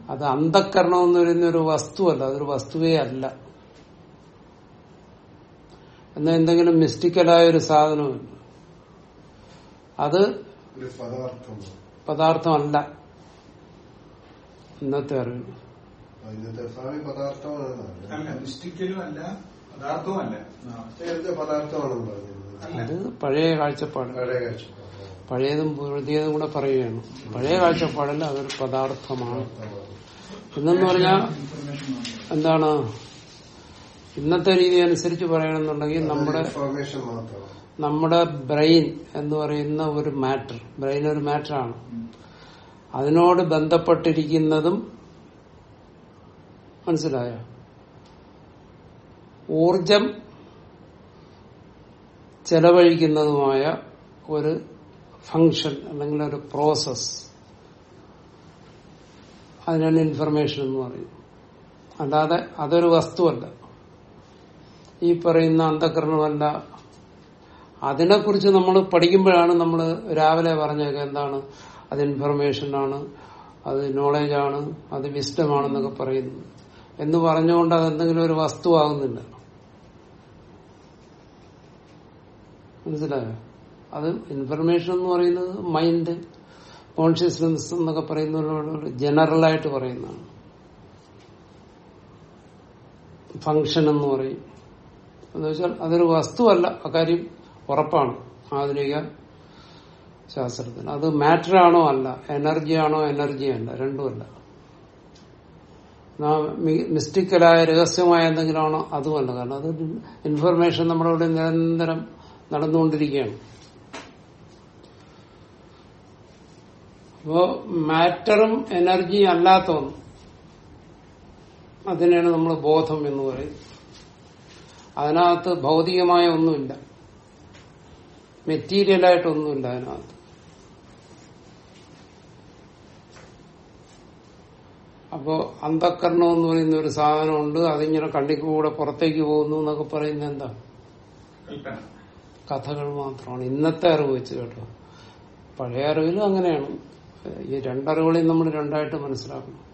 Speaker 1: അത് അന്ധക്കരണം എന്ന് പറയുന്ന ഒരു വസ്തുവല്ല അതൊരു വസ്തുവേ അല്ല. എന്ന എന്തെങ്കിലും മിസ്റ്റിക്കലായ ഒരു സാധനവും അത് പദാർത്ഥമല്ല. ഇന്നത്തെ അറിവ്. അത് പഴയ കാഴ്ചപ്പാട്.
Speaker 2: പഴയ കാഴ്ചപ്പാട്.
Speaker 1: പഴയതും പുതിയതും കൂടെ പറയുകയാണ്. പഴയ കാഴ്ചപ്പാടല്ല അതൊരു പദാർത്ഥമാണ്. എന്നെന്ന് പറഞ്ഞാൽ എന്താണ്? ഇന്നത്തെ രീതി അനുസരിച്ച് പറയണമെന്നുണ്ടെങ്കിൽ നമ്മുടെ നമ്മുടെ ബ്രെയിൻ എന്ന് പറയുന്ന ഒരു മാറ്റർ ബ്രെയിൻ ഒരു മാറ്ററാണ്. അതിനോട് ബന്ധപ്പെട്ടിരിക്കുന്നതും മനസ്സിലായോ? ഊർജം ചെലവഴിക്കുന്നതുമായ ഒരു ഫങ്ഷൻ അല്ലെങ്കിൽ ഒരു പ്രോസസ് അതിനാണ് ഇൻഫർമേഷൻ എന്ന് പറയുന്നത്. അല്ലാതെ അതൊരു വസ്തുവല്ല. ഈ പറയുന്ന അന്ധകരണമല്ല. അതിനെക്കുറിച്ച് നമ്മൾ പഠിക്കുമ്പോഴാണ് നമ്മൾ രാവിലെ പറഞ്ഞൊക്കെ എന്താണ്? അത് ഇൻഫർമേഷൻ ആണ് അത് നോളജാണ് അത് വിസ്റ്റമാണെന്നൊക്കെ പറയുന്നത്. എന്ന് പറഞ്ഞുകൊണ്ട് അതെന്തെങ്കിലും ഒരു വസ്തുവാകുന്നില്ല മനസ്സിലായോ? അത് ഇൻഫർമേഷൻ എന്ന് പറയുന്നത് മൈൻഡ് കോൺഷ്യസ്നെസ് എന്നൊക്കെ പറയുന്ന ജനറലായിട്ട് പറയുന്നതാണ്. ഫങ്ഷൻ എന്ന് പറയും. എന്ന് വെച്ചാൽ അതൊരു വസ്തുവല്ല അക്കാര്യം ഉറപ്പാണ് ആധുനിക ശാസ്ത്രത്തിന്. അത് മാറ്റർ ആണോ അല്ല എനർജി ആണോ എനർജി അല്ല രണ്ടുമല്ല. മിസ്റ്റിക്കലായ രഹസ്യമായ എന്തെങ്കിലും ആണോ അതുമല്ല. കാരണം അത് ഇൻഫർമേഷൻ നമ്മളിവിടെ നിരന്തരം നടന്നുകൊണ്ടിരിക്കുകയാണ്. അപ്പോ മാറ്ററും എനർജി അല്ലാത്ത ഒന്ന് അതിനെയാണ് നമ്മൾ ബോധം എന്ന് പറയുന്നത് അതിനകത്ത് ഭൗതികമായ ഒന്നുമില്ല. മെറ്റീരിയലായിട്ടൊന്നുമില്ല അതിനകത്ത്. അപ്പോ അന്ധക്കരണം എന്ന് പറയുന്ന ഒരു സാധനമുണ്ട് അതിങ്ങനെ കണ്ണിക്കൂടെ പുറത്തേക്ക് പോകുന്നു എന്നൊക്കെ പറയുന്നത് എന്താ? കഥകൾ മാത്രമാണ്. ഇന്നത്തെ അറിവ് വെച്ച് കേട്ടോ. പഴയ അറിവിലും അങ്ങനെയാണ്. ഈ രണ്ടറിവുകളെയും നമ്മൾ രണ്ടായിട്ട് മനസ്സിലാക്കണം.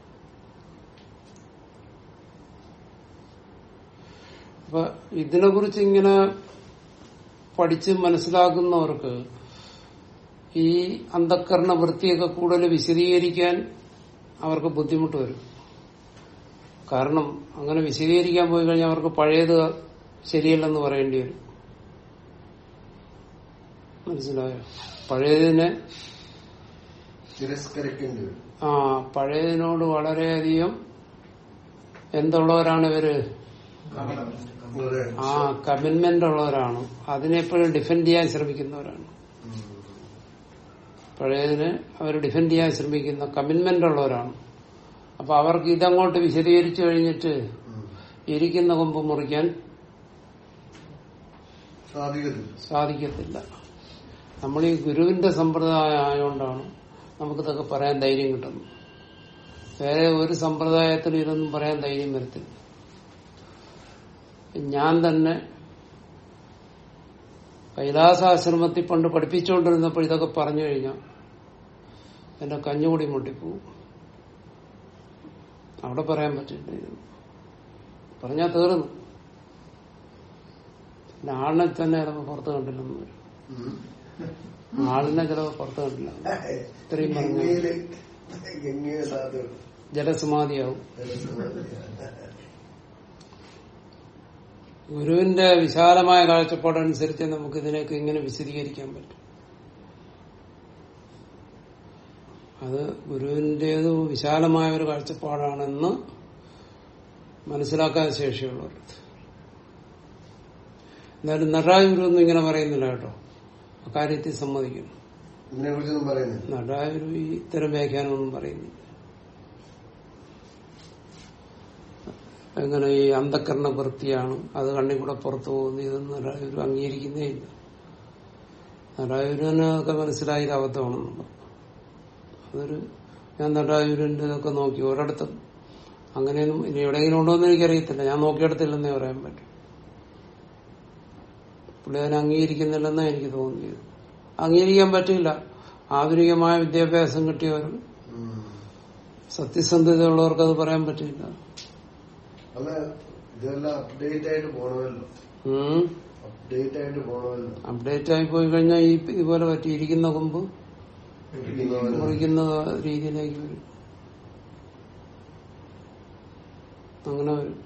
Speaker 1: അപ്പൊ ഇതിനെക്കുറിച്ച് ഇങ്ങനെ പഠിച്ച് മനസ്സിലാക്കുന്നവർക്ക് ഈ അന്ധക്കരണ വൃത്തിയൊക്കെ കൂടുതൽ വിശദീകരിക്കാൻ അവർക്ക് ബുദ്ധിമുട്ട് വരും. കാരണം അങ്ങനെ വിശദീകരിക്കാൻ പോയി കഴിഞ്ഞാൽ അവർക്ക് പഴയത് ശരിയല്ലെന്ന് പറയേണ്ടി വരും. മനസ്സിലായോ? പഴയതിനെ
Speaker 2: തിരസ്കരിക്കേണ്ടി വരും.
Speaker 1: ആ പഴയതിനോട് വളരെയധികം എന്തുള്ളവരാണ്
Speaker 2: ഇവർ.
Speaker 1: ആ കമ്മിറ്റ്മെന്റ് ഉള്ളവരാണ് അതിനെപ്പോഴും ഡിഫെൻഡ് ചെയ്യാൻ ശ്രമിക്കുന്നവരാണ്. പഴയതിന് അവർ ഡിഫെൻഡ് ചെയ്യാൻ ശ്രമിക്കുന്ന കമ്മിറ്റ്മെന്റ് ഉള്ളവരാണ് അപ്പൊ അവർക്ക് ഇതങ്ങോട്ട് വിശദീകരിച്ചു കഴിഞ്ഞിട്ട് ഇരിക്കുന്ന കൊമ്പ് മുറിക്കാൻ
Speaker 2: സാധിക്കത്തില്ല.
Speaker 1: നമ്മൾ ഈ ഗുരുവിന്റെ സമ്പ്രദായം ആയതുകൊണ്ടാണ് നമുക്കിതൊക്കെ പറയാൻ ധൈര്യം കിട്ടുന്നു. വേറെ ഒരു സമ്പ്രദായത്തിലും ഇതൊന്നും പറയാൻ ധൈര്യം വരത്തില്ല. ഞാൻ തന്നെ കൈലാസാശ്രമത്തിൽ പണ്ട് പഠിപ്പിച്ചുകൊണ്ടിരുന്നപ്പോൾ ഇതൊക്കെ പറഞ്ഞു കഴിഞ്ഞാൽ എന്റെ കഞ്ഞുകൂടി മുട്ടിപ്പോവും അവിടെ പറയാൻ പറ്റില്ല പറഞ്ഞാൽ തീർന്നു. പിന്നെ ആളിനെ തന്നെ പുറത്ത് കണ്ടില്ലെന്ന് വരും. ആളിനെ ചിലപ്പോൾ പുറത്ത് കണ്ടില്ല ഇത്രയും പറഞ്ഞു ജലസമാധിയാവും. ഗുരുവിന്റെ വിശാലമായ കാഴ്ചപ്പാടനുസരിച്ച് നമുക്ക് ഇതിനെയൊക്കെ ഇങ്ങനെ വിശദീകരിക്കാൻ പറ്റും. അത് ഗുരുവിന്റേത് വിശാലമായ ഒരു കാഴ്ചപ്പാടാണെന്ന് മനസ്സിലാക്കാൻ ശേഷിയുള്ളവർ എന്തായാലും നടരാജ ഗുരു ഒന്നും ഇങ്ങനെ പറയുന്നില്ല കേട്ടോ. അക്കാര്യത്തിൽ സമ്മതിക്കുന്നു
Speaker 2: ഇതിനെ കുറിച്ചൊന്നും പറയുന്നില്ല.
Speaker 1: നടരാജ ഗുരു ഈ ഇത്തരം വ്യാഖ്യാനമൊന്നും പറയുന്നില്ല. എങ്ങനെ ഈ അന്ധക്കരണ വൃത്തിയാണ് അത് കണ്ണി കൂടെ പുറത്തു പോകുന്നു ഇതൊന്നും നടരാജഗുരു അംഗീകരിക്കുന്നേ ഇല്ല. നടരാജഗുരുവിന് അതൊക്കെ മനസ്സിലായി ഇത് അബദ്ധമാണെന്നുള്ളത് അതൊരു ഞാൻ നടായൂരിന്റെ ഇതൊക്കെ നോക്കി ഒരിടത്തും അങ്ങനെയൊന്നും ഇനി എവിടെയെങ്കിലും ഉണ്ടോ എന്ന് എനിക്കറിയത്തില്ല. ഞാൻ നോക്കിയെടുത്തില്ലെന്നേ പറയാൻ പറ്റും. പുള്ളി അതിനെ അംഗീകരിക്കുന്നില്ലെന്നാണ് എനിക്ക് തോന്നിയത്. അംഗീകരിക്കാൻ പറ്റില്ല ആധുനികമായ വിദ്യാഭ്യാസം കിട്ടിയവരും
Speaker 2: സത്യസന്ധത
Speaker 1: ഉള്ളവർക്ക് അത് പറയാൻ പറ്റില്ല
Speaker 2: അപ്ഡേറ്റ്
Speaker 1: ആയി പോയി കഴിഞ്ഞാൽ ഈ ഇതുപോലെ പറ്റിയിരിക്കുന്ന കൊമ്പ് മുറിക്കുന്ന രീതിയിലേക്ക് വരും. അങ്ങനെ വരും.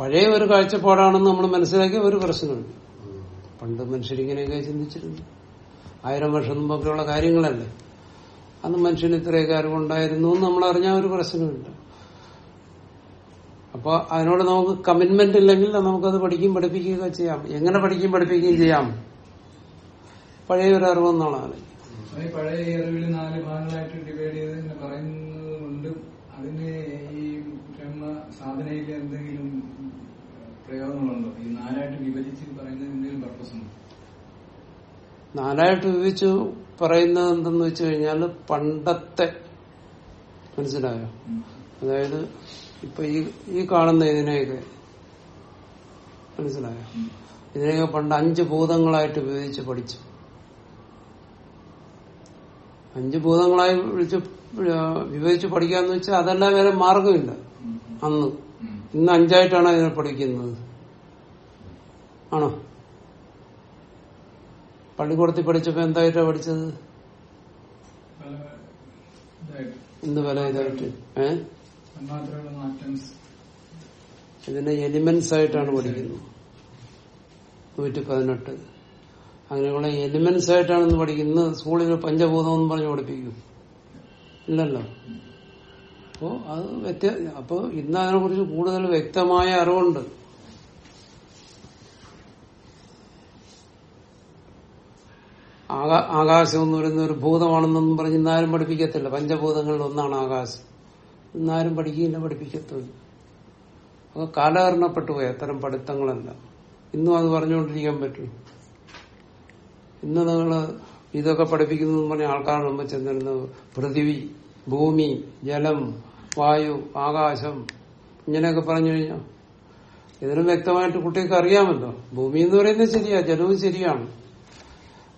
Speaker 1: പഴയ ഒരു കാഴ്ചപ്പാടാണെന്ന് നമ്മൾ മനസ്സിലാക്കിയ ഒരു പ്രശ്നമുണ്ട്. പണ്ട് മനുഷ്യരിങ്ങനെയൊക്കെ ചിന്തിച്ചിരുന്നു ആയിരം വർഷം മുമ്പൊക്കെയുള്ള കാര്യങ്ങളല്ലേ? അന്ന് മനുഷ്യന് ഇത്രയൊക്കെ അറിവുണ്ടായിരുന്നു എന്ന് നമ്മൾ അറിഞ്ഞാൽ ഒരു പ്രശ്നമുണ്ട്. അപ്പൊ അതിനോട് നമുക്ക് കമ്മിറ്റ്മെന്റ് ഇല്ലെങ്കിൽ നമുക്കത് പഠിക്കുകയും പഠിപ്പിക്കുകയൊക്കെ ചെയ്യാം. എങ്ങനെ പഠിക്കുകയും പഠിപ്പിക്കുകയും ചെയ്യാം? പഴയ ഒരു അറിവെന്നാണ്
Speaker 5: ഈ പഴയ നാല് ഭാഗങ്ങളായിട്ട് ഡിവൈഡ് ചെയ്ത് ഈ പ്രയോഗങ്ങളുണ്ടോ. ഈ നാലായിട്ട് വിഭജിച്ച് പറയുന്നതിന് എന്തെങ്കിലും പർപ്പസ് ഉണ്ടോ?
Speaker 1: നാലായിട്ട് വിഭജിച്ചു പറയുന്നത് എന്തെന്ന് വെച്ച് കഴിഞ്ഞാൽ പണ്ടത്തെ മനസ്സിലായോ? അതായത് ഇപ്പൊ ഈ ഈ കാണുന്ന ഇതിനെയൊക്കെ മനസ്സിലായോ? ഇതിനെയൊക്കെ പണ്ട് അഞ്ച് ഭൂതങ്ങളായിട്ട് വിഭജിച്ച് പഠിച്ചു. അഞ്ച് ഭൂതങ്ങളായി വിളിച്ച് വിഭജിച്ച് പഠിക്കാന്ന് വെച്ചാൽ അതെല്ലാം വേറെ മാർഗമില്ല അന്ന്. ഇന്ന് അഞ്ചായിട്ടാണ് അതിനെ പഠിക്കുന്നത്. ആണോ? പള്ളിക്കൂടത്തിൽ പഠിച്ചപ്പോ എന്തായിട്ടാ പഠിച്ചത്? ഇന്ന് വില ഇതായിട്ട്. ഏഹ് ഇതിനെ എലിമെന്റ്സ് ആയിട്ടാണ് പഠിക്കുന്നത്. നൂറ്റി പതിനെട്ട്. അങ്ങനെയുള്ള എലിമെന്റ്സ് ആയിട്ടാണ് ഇന്ന് പഠിക്കുന്നത്. സ്കൂളിൽ പഞ്ചഭൂതം എന്ന് പറഞ്ഞ് പഠിപ്പിക്കും. ഇല്ലല്ലോ? അപ്പോ അത് വ്യത്യ അപ്പോ ഇന്ന് അതിനെ കുറിച്ച് കൂടുതൽ വ്യക്തമായ അറിവുണ്ട്. ആകാ- ആകാശം എന്ന് പറയുന്ന ഒരു ഭൂതമാണെന്നൊന്നും പറഞ്ഞ് ഇന്നാരും പഠിപ്പിക്കത്തില്ല. പഞ്ചഭൂതങ്ങളിൽ ഒന്നാണ് ആകാശം. ഇന്നാരും പഠിക്കുകയില്ല പഠിപ്പിക്കത്തുമില്ല അപ്പൊ കാലഹരണപ്പെട്ടു പോയി അത്തരം പഠിത്തങ്ങളെല്ലാം. ഇന്നും അത് പറഞ്ഞുകൊണ്ടിരിക്കാൻ പറ്റും. ഇന്ന് നിങ്ങൾ ഇതൊക്കെ പഠിപ്പിക്കുന്നു പറഞ്ഞ ആൾക്കാരുടെ മുമ്പ് ചെന്നിരുന്നത്. പൃഥിവി ഭൂമി ജലം വായു ആകാശം ഇങ്ങനെയൊക്കെ പറഞ്ഞു കഴിഞ്ഞാൽ ഇതിനും വ്യക്തമായിട്ട് കുട്ടികൾക്ക് അറിയാമല്ലോ. ഭൂമി എന്ന് പറയുന്നത് ശരിയാ ജലവും ശരിയാണ്.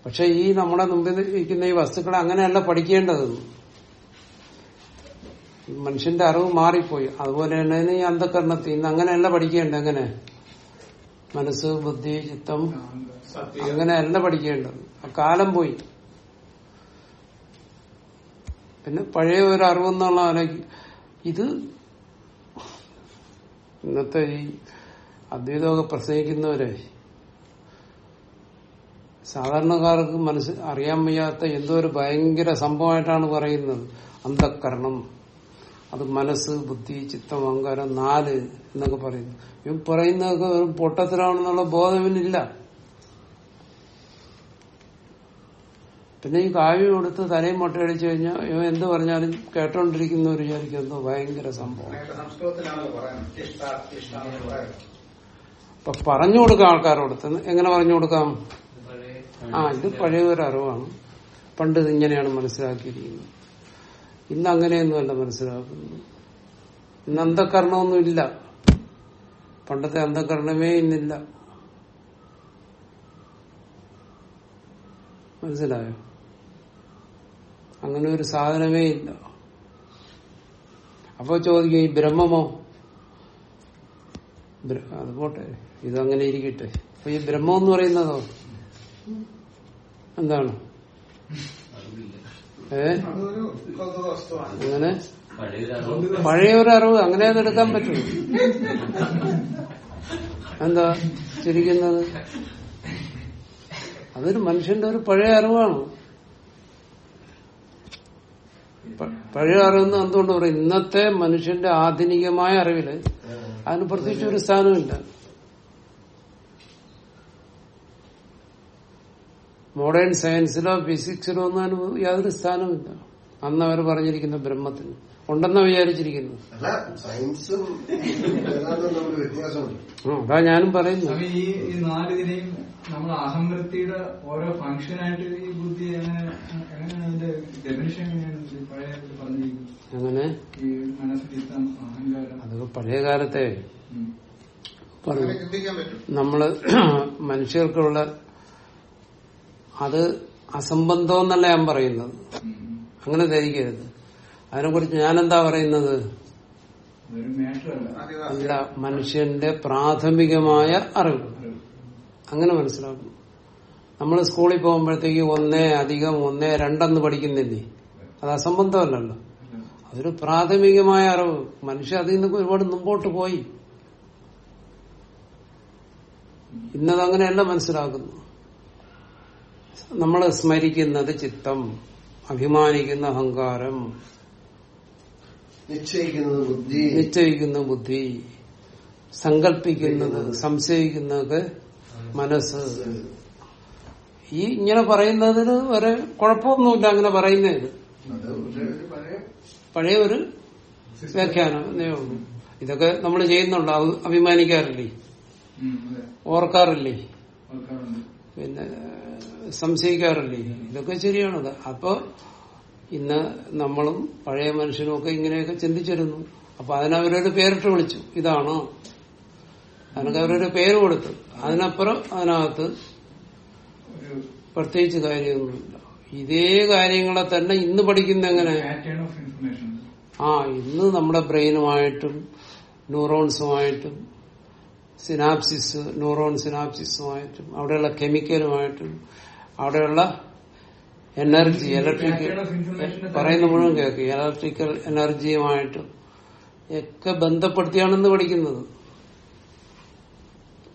Speaker 1: പക്ഷെ ഈ നമ്മുടെ മുമ്പിൽ ഇരിക്കുന്ന ഈ വസ്തുക്കളെ അങ്ങനെയല്ല പഠിക്കേണ്ടത്. മനുഷ്യന്റെ അറിവ് മാറിപ്പോയി. അതുപോലെ തന്നെ ഈ അന്ധകരണത്തിൽ ഇന്ന് അങ്ങനെയല്ല പഠിക്കേണ്ടത്. എങ്ങനെ? മനസ്സ് ബുദ്ധി ചിത്തം അങ്ങനെയല്ല പഠിക്കേണ്ടത്. കാലം പോയി. പിന്നെ പഴയ ഒരു അറിവെന്നുള്ള ഇത് ഇന്നത്തെ ഈ അദ്വൈതമൊക്കെ പ്രസംഗിക്കുന്നവരെ സാധാരണക്കാർക്ക് മനസ്സ് അറിയാൻ വയ്യാത്ത എന്തോ ഒരു ഭയങ്കര സംഭവമായിട്ടാണ് പറയുന്നത്. അന്ധക്കരണം അത് മനസ്സ് ബുദ്ധി ചിത്തം അഹങ്കാരം നാല് എന്നൊക്കെ പറയുന്നു. ഇവൻ പറയുന്നതൊക്കെ ഒരു പൊട്ടത്തിലാണെന്നുള്ള ബോധമില്ല പിന്നെ ഈ കാവ്യം കൊടുത്ത് തലയും മുട്ടയടിച്ചു കഴിഞ്ഞാൽ എന്ത് പറഞ്ഞാലും കേട്ടോണ്ടിരിക്കുന്നവർ വിചാരിക്കും എന്തോ ഭയങ്കര സംഭവം. അപ്പൊ പറഞ്ഞു കൊടുക്കാം ആൾക്കാരോട് എങ്ങനെ പറഞ്ഞു കൊടുക്കാം? ആ ഇത് പഴയ ഒരു അറിവാണ്. പണ്ട് ഇത് ഇങ്ങനെയാണ് മനസ്സിലാക്കിയിരിക്കുന്നത്. ഇന്ന് അങ്ങനെയൊന്നുമല്ല മനസ്സിലാക്കുന്നത്. ഇന്ന് അന്ധകരണമൊന്നും ഇല്ല. പണ്ടത്തെ അന്ധകരണമേ ഇന്നില്ല. മനസ്സിലായോ? അങ്ങനെ ഒരു സാധനമേ ഇല്ല. അപ്പൊ ചോദിക്കും ഈ ബ്രഹ്മമോ? ബ്ര- അത് പോട്ടെ ഇതങ്ങനെ ഇരിക്കട്ടെ. അപ്പൊ ഈ ബ്രഹ്മം എന്ന് പറയുന്നതോ? എന്താണ്? ഏ? അങ്ങനെ?
Speaker 6: പഴയ
Speaker 1: ഒരു അറിവ് അങ്ങനെ അത് എടുക്കാൻ പറ്റും എന്താ ചിരിക്കുന്നത് അതൊരു മനുഷ്യന്റെ ഒരു പഴയ അറിവാണ്. പഴയ അറിവെന്ന് എന്തുകൊണ്ട് പറയും ഇന്നത്തെ മനുഷ്യന്റെ ആധുനികമായ അറിവിൽ അതിന് പ്രത്യേകിച്ച് ഒരു സ്ഥാനമില്ല മോഡേൺ സയൻസിലോ ഫിസിക്സിലോ ഒന്നും യാതൊരു സ്ഥാനമില്ല അന്ന് അവർ പറഞ്ഞിരിക്കുന്ന ബ്രഹ്മത്തിന്. ഉണ്ടെന്നാ വിചാരിച്ചിരിക്കുന്നത്
Speaker 2: അല്ല സയൻസും വേദാന്തവും വ്യത്യാസമുണ്ട്.
Speaker 1: ആ, അതാ ഞാനും
Speaker 5: പറയുന്നു ഈ നാലിതിനെയും നമ്മൾ അഹംവൃത്തിയുടെ ഓരോ ഫംഗ്ഷനായിട്ട് ഈ ബുദ്ധി എങ്ങനെ എങ്ങനെയാണ് അതിന്റെ ഡെഫിനിഷൻ
Speaker 1: അങ്ങനെ
Speaker 5: ഈ മനസ്സ് ചിത്തം അഹങ്കാരം.
Speaker 1: അത് പഴയ കാലത്തെ. പറഞ്ഞു നമ്മൾ മനുഷ്യർക്കുള്ള അത് അസംബന്ധം എന്നല്ല ഞാൻ പറയുന്നത്. അങ്ങനെ ധരിക്കരുത്. അതിനെക്കുറിച്ച് ഞാനെന്താ പറയുന്നത്?
Speaker 5: അല്ല
Speaker 1: മനുഷ്യന്റെ പ്രാഥമികമായ അറിവ്. അങ്ങനെ മനസ്സിലാക്കും നമ്മൾ സ്കൂളിൽ പോകുമ്പോഴത്തേക്ക് ഒന്നേ അധികം ഒന്നേ രണ്ടെന്ന് പഠിക്കുന്നില്ലേ? അത് അസംബന്ധമല്ലല്ലോ. അതൊരു പ്രാഥമികമായ അറിവ്. മനുഷ്യ അതിൽ നിന്നൊക്കെ ഒരുപാട് മുമ്പോട്ട് പോയി. ഇന്നതങ്ങനെയല്ല മനസ്സിലാക്കുന്നു. നമ്മൾ സ്മരിക്കുന്നത് ചിത്തം. അഭിമാനിക്കുന്ന അഹങ്കാരം
Speaker 2: നിശ്ചയിക്കുന്നത് ബുദ്ധി
Speaker 1: നിശ്ചയിക്കുന്ന ബുദ്ധി സങ്കല്പിക്കുന്നത് സംശയിക്കുന്നത് മനസ്സ്. ഈ ഇങ്ങനെ പറയുന്നതിന് വരെ കുഴപ്പമൊന്നുമില്ല അങ്ങനെ പറയുന്നതിന്.
Speaker 2: ഒരു പഴയ
Speaker 1: ഒരു വ്യാഖ്യാനം ഇതൊക്കെ നമ്മൾ ചെയ്യുന്നുണ്ട്. അഭിമാനിക്കാറില്ലേ? ഓർക്കാറില്ലേ? പിന്നെ സംശയിക്കാറില്ലേ? ഇതൊക്കെ ശരിയാണത് അപ്പൊ ഇന്ന് നമ്മളും പഴയ മനുഷ്യനും ഒക്കെ ഇങ്ങനെയൊക്കെ ചിന്തിച്ചിരുന്നു. അപ്പൊ അതിനവരൊരു പേരിട്ട് വിളിച്ചു. ഇതാണോ. അതിനൊക്കെ അവരൊരു പേര് കൊടുത്തു. അതിനപ്പുറം അതിനകത്ത് പ്രത്യേകിച്ച് കാര്യമൊന്നുമില്ല. ഇതേ കാര്യങ്ങളെ തന്നെ ഇന്ന് പഠിക്കുന്ന എങ്ങനെ? ആ ഇന്ന് നമ്മുടെ ബ്രെയിനുമായിട്ടും ന്യൂറോൺസുമായിട്ടും സിനാപ്സിസ് ന്യൂറോൺ സിനാപ്സിസുമായിട്ടും അവിടെയുള്ള കെമിക്കലുമായിട്ടും അവിടെയുള്ള എനർജി ഇലക്ട്രിക്കൽ പറയുന്ന മുഴുവൻ കേൾക്കും. ഇലക്ട്രിക്കൽ എനർജിയുമായിട്ടും ഒക്കെ ബന്ധപ്പെടുത്തിയാണ് ഇന്ന് പഠിക്കുന്നത്.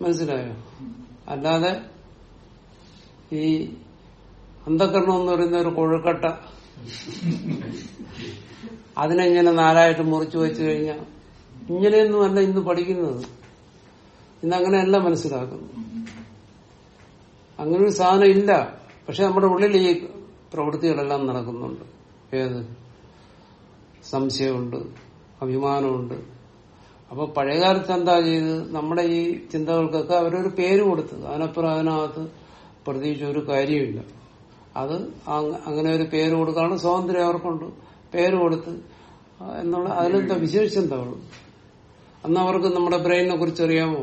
Speaker 1: മനസ്സിലായോ? അല്ലാതെ ഈ അന്ധകരണം എന്ന് പറയുന്ന ഒരു കൊഴുക്കട്ട അതിനെങ്ങനെ നാലായിട്ട് മുറിച്ചു വെച്ചു കഴിഞ്ഞാൽ ഇങ്ങനെയൊന്നുമല്ല ഇന്ന് പഠിക്കുന്നത്. ഇന്ന് അങ്ങനെയല്ല മനസ്സിലാക്കുന്നു അങ്ങനെ ഒരു സാധനം ഇല്ല. പക്ഷെ നമ്മുടെ ഉള്ളിൽ ഈ പ്രവൃത്തികളെല്ലാം നടക്കുന്നുണ്ട്. ഏത്? സംശയമുണ്ട് അഭിമാനമുണ്ട്. അപ്പൊ പഴയകാലത്ത് എന്താ ചെയ്ത്? നമ്മുടെ ഈ ചിന്തകൾക്കൊക്കെ അവരൊരു പേര് കൊടുത്തു അതിനപ്പുറം അതിനകത്ത് പ്രത്യേകിച്ച് ഒരു കാര്യമില്ല. അത് അങ്ങനെ ഒരു പേര് കൊടുക്കാണ് സ്വാതന്ത്ര്യം അവർക്കുണ്ട്. പേര് കൊടുത്ത് എന്നുള്ള അതിലെന്താ വിശേഷിച്ചെന്താ ഉള്ളു അന്ന് അവർക്ക് നമ്മുടെ ബ്രെയിനിനെ കുറിച്ച് അറിയാമോ?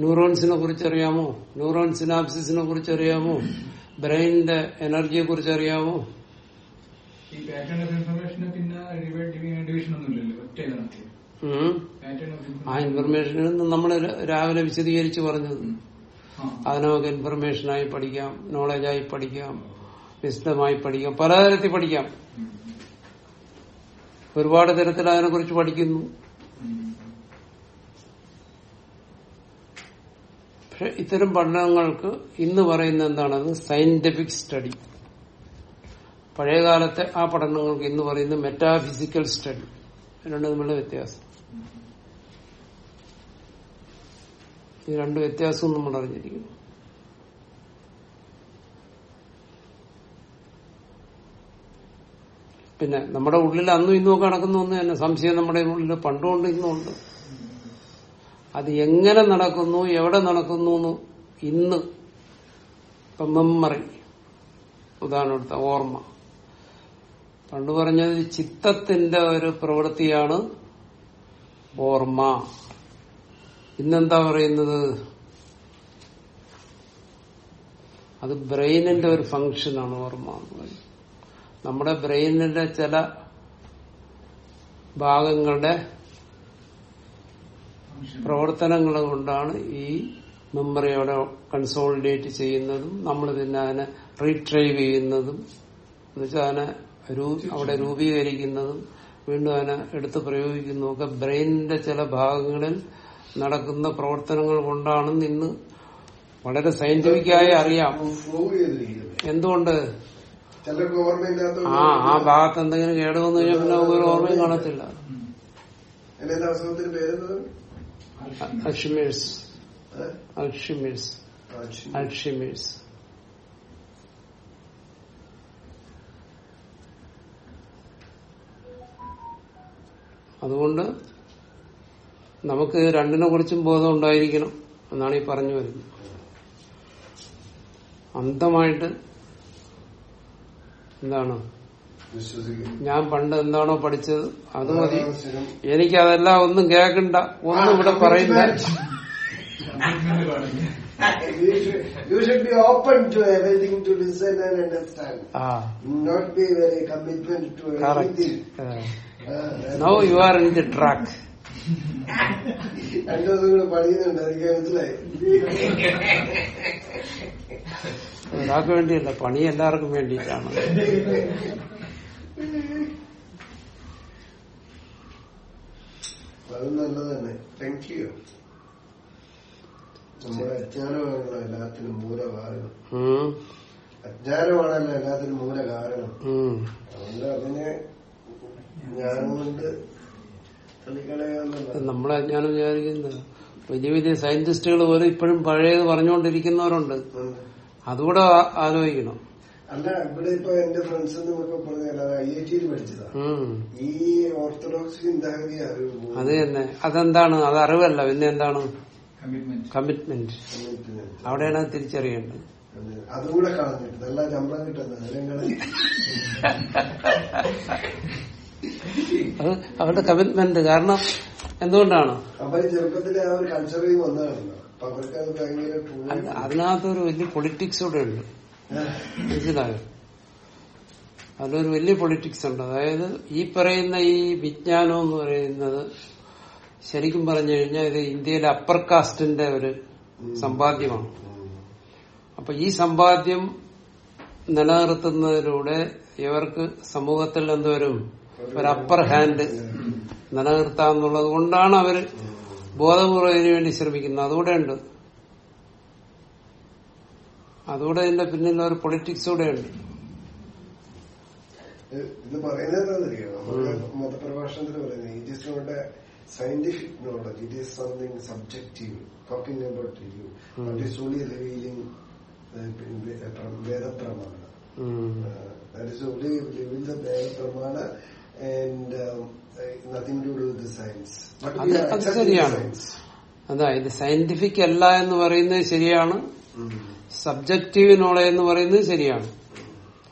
Speaker 1: ന്യൂറോൺസിനെ കുറിച്ച് അറിയാമോ? ന്യൂറോൺ സിനാപ്സിസിനെ കുറിച്ച് അറിയാമോ? ബ്രെയിനിന്റെ എനർജിയെ കുറിച്ച്
Speaker 5: ഓഫ്
Speaker 1: ആ ഇൻഫർമേഷനിൽ നമ്മൾ രാവിലെ വിശദീകരിച്ച് പറഞ്ഞത്. അതിനൊക്കെ ഇൻഫർമേഷനായി പഠിക്കാം നോളജായി പഠിക്കാം വിശദമായി പഠിക്കാം പലതരത്തിൽ പഠിക്കാം. ഒരുപാട് തരത്തിൽ അതിനെക്കുറിച്ച് പഠിക്കുന്നു. പക്ഷെ ഇത്തരം പഠനങ്ങൾക്ക് ഇന്ന് പറയുന്ന എന്താണത് സയന്റിഫിക് സ്റ്റഡി പഴയകാലത്തെ ആ പഠനങ്ങൾക്ക് ഇന്ന് പറയുന്ന മെറ്റാഫിസിക്കൽ സ്റ്റഡി രണ്ടും തമ്മിലുള്ള വ്യത്യാസം. ഈ രണ്ട് വ്യത്യാസവും നമ്മൾ അറിഞ്ഞിരിക്കുന്നു. പിന്നെ നമ്മുടെ ഉള്ളിൽ അന്നും ഇന്നും നടക്കുന്ന ഒന്ന് തന്നെ സംശയം നമ്മുടെ ഉള്ളിൽ പണ്ടുകൊണ്ട് ഇന്നുണ്ട് അത് എങ്ങനെ നടക്കുന്നു എവിടെ നടക്കുന്നു ഇന്ന് ഇപ്പൊ മെമ്മറി ഉദാഹരണം എടുത്ത ഓർമ്മ. പണ്ട് പറഞ്ഞത് ചിത്തത്തിന്റെ ഒരു പ്രവൃത്തിയാണ് ഓർമ്മ. ഇന്നെന്താ പറയുന്നത്? അത് ബ്രെയിനിന്റെ ഒരു ഫങ്ഷനാണ് ഓർമ്മ നമ്മുടെ ബ്രെയിനിന്റെ ചില ഭാഗങ്ങളുടെ പ്രവർത്തനങ്ങൾ കൊണ്ടാണ് ഈ മെമ്മറി അവിടെ കൺസോളിഡേറ്റ് ചെയ്യുന്നതും നമ്മൾ പിന്നെ അതിനെ റീട്രൈവ് ചെയ്യുന്നതും. എന്നുവെച്ചാൽ അതിനെ അവിടെ രൂപീകരിക്കുന്നതും വീണ്ടും അതിനെ എടുത്ത് പ്രയോഗിക്കുന്നതും ഒക്കെ ബ്രെയിനിന്റെ ചില ഭാഗങ്ങളിൽ നടക്കുന്ന പ്രവർത്തനങ്ങൾ കൊണ്ടാണെന്ന് ഇന്ന് വളരെ സയന്റിഫിക്കായി അറിയാം. എന്തുകൊണ്ട്? ആ ആ ഭാഗത്ത് എന്തെങ്കിലും കേടുവന്നു കഴിഞ്ഞാൽ പിന്നെ ഒരു ഓർമ്മയും കാണത്തില്ല. അൽഷിമേഴ്സ് അതുകൊണ്ട് നമുക്ക് രണ്ടിനെ കുറിച്ചും ബോധം ഉണ്ടായിരിക്കണം എന്നാണ് ഈ പറഞ്ഞു വരുന്നത്. അന്ധമായിട്ട് എന്താണ്? ഞാൻ പണ്ട് എന്താണോ പഠിച്ചത് അത് മതി.
Speaker 2: അതാണ് സ്ഥിരം.
Speaker 1: എനിക്കതെല്ലാം ഒന്നും കേൾക്കണ്ട. ഒന്നും ഇവിടെ പറയുന്ന
Speaker 5: കമ്മിറ്റ്മെന്റ് പാടില്ല
Speaker 2: You should, you should be open to everything to listen and understand.
Speaker 1: ആ.
Speaker 2: Not be very commitment to
Speaker 1: correct
Speaker 2: everything. That's
Speaker 1: now you are in the track
Speaker 2: രണ്ടു ദിവസം കൂടെ പഠിക്കുന്നുണ്ട് എനിക്ക് മനസ്സിലായി.
Speaker 1: ഒരാൾക്ക് വേണ്ടിയല്ല പണി എല്ലാവർക്കും വേണ്ടിയിട്ടാണ്.
Speaker 2: നല്ലത് തന്നെ താങ്ക് യു നമ്മുടെ അജ്ഞാനമാണല്ലോ എല്ലാത്തിനും മൂല കാരണം. അജ്ഞാനമാണല്ലോ എല്ലാത്തിനും മൂല കാരണം. അതുകൊണ്ട് അതിനെ ജ്ഞാനം കൊണ്ട്
Speaker 1: നമ്മളെ അജ്ഞാനം വിചാരിക്കുന്നത്. വലിയ വലിയ സയന്റിസ്റ്റുകൾ പോലും ഇപ്പോഴും പഴയത് പറഞ്ഞുകൊണ്ടിരിക്കുന്നവരുണ്ട്. അതുകൂടെ ആലോചിക്കണം.
Speaker 2: അല്ല ഇവിടെ ഇപ്പൊ എന്റെ ഫ്രണ്ട്സ് എന്നൊക്കെ പറഞ്ഞാൽ ഐ ഐ ടിയിൽ പഠിച്ചതാ. ഈ ഓർത്തഡോക്സ് ചിന്താഗതി അറിവ്
Speaker 1: അത് തന്നെ. അതെന്താണ്? അത് അറിവല്ല. പിന്നെ എന്താണ്?
Speaker 5: കമ്മിറ്റ്മെന്റ്.
Speaker 1: അവിടെയാണ് അത് തിരിച്ചറിയേണ്ടത്.
Speaker 2: അത്. അതുകൂടെ കളഞ്ഞിട്ട് നല്ല ശമ്പളം കിട്ടുന്നത്
Speaker 1: അത് അവരുടെ കമ്മിറ്റ്മെന്റ് കാരണം എന്തുകൊണ്ടാണ്?
Speaker 2: അപ്പൊ ഈ ചെറുപ്പത്തിലെ ആ ഒരു കൾച്ചറിൽ വന്നതാണല്ലോ. അപ്പൊ അവർക്ക് അത് ഭയങ്കര
Speaker 1: അതിനകത്തൊരു വലിയ പൊളിറ്റിക്സ് കൂടെ ഉണ്ട്. മനസ്സിലായോ? അതിലൊരു വലിയ പൊളിറ്റിക്സ് ഉണ്ട്. അതായത് ഈ പറയുന്ന ഈ വിജ്ഞാനം എന്ന് പറയുന്നത് ശരിക്കും പറഞ്ഞു കഴിഞ്ഞാൽ ഇത് ഇന്ത്യയിലെ അപ്പർ കാസ്റ്റിന്റെ ഒരു സമ്പാദ്യമാണ്. അപ്പൊ ഈ സമ്പാദ്യം നിലനിർത്തുന്നതിലൂടെ ഇവർക്ക് സമൂഹത്തിൽ എന്തോരും ഒരു അപ്പർ ഹാൻഡ് നിലനിർത്താന്നുള്ളത് കൊണ്ടാണ് അവർ ബോധപൂർവതിനു വേണ്ടി ശ്രമിക്കുന്നത്. അതുകൂടെ ഉണ്ട്. അതുകൂടെ ഇതിന്റെ പിന്നിൽ ഒരു പൊളിറ്റിക്സ് കൂടെ ഉണ്ട്.
Speaker 2: ഇത് പറയുന്നത് എന്താണെന്നറിയോ? നമ്മുടെ മതപ്രഭാഷണത്തിൽ പറയുന്നത് it is not a scientific knowledge it is something subjective talking about you but is only revealing വേദപ്രമാണ. That is only reveal the വേദപ്രമാണ and nothing to do with science
Speaker 1: അത് ശരിയാണ്. അതായത് സയന്റിഫിക് അല്ല എന്ന് പറയുന്നത് ശരിയാണ്. സബ്ജക്റ്റീവ് നോളേജ് എന്ന് പറയുന്നത് ശരിയാണ്.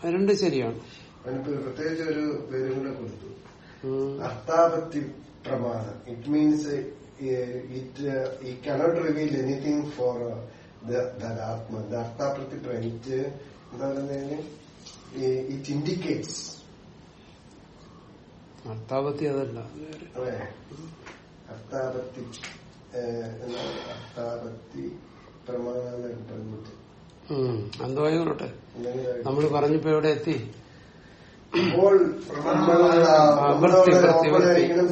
Speaker 1: അത് രണ്ടും ശരിയാണ്.
Speaker 2: പ്രത്യേകിച്ച് ഒരു പേരും കൂടെ കൊടുത്തു. അർത്ഥാപത്തി പ്രമാണം. ഇറ്റ് മീൻസ് ഇറ്റ് ഈ കനോട്ട് റിവീൽ എനിത്തിങ് ഫോർ ആത്മ അർത്ഥാപ്രതി ഇറ്റ് എന്താ പറയുന്നതിന് ഇറ്റ് ഇൻഡിക്കേറ്റ്സ്
Speaker 1: അർത്ഥാപത്തി അതല്ല.
Speaker 2: അർത്ഥാപത്തി അർത്ഥാപത്തി പ്രമാണം പറഞ്ഞിട്ട്.
Speaker 1: എന്തോ ആയിക്കോട്ടെ നമ്മൾ പറഞ്ഞപ്പോ എവിടെ എത്തി.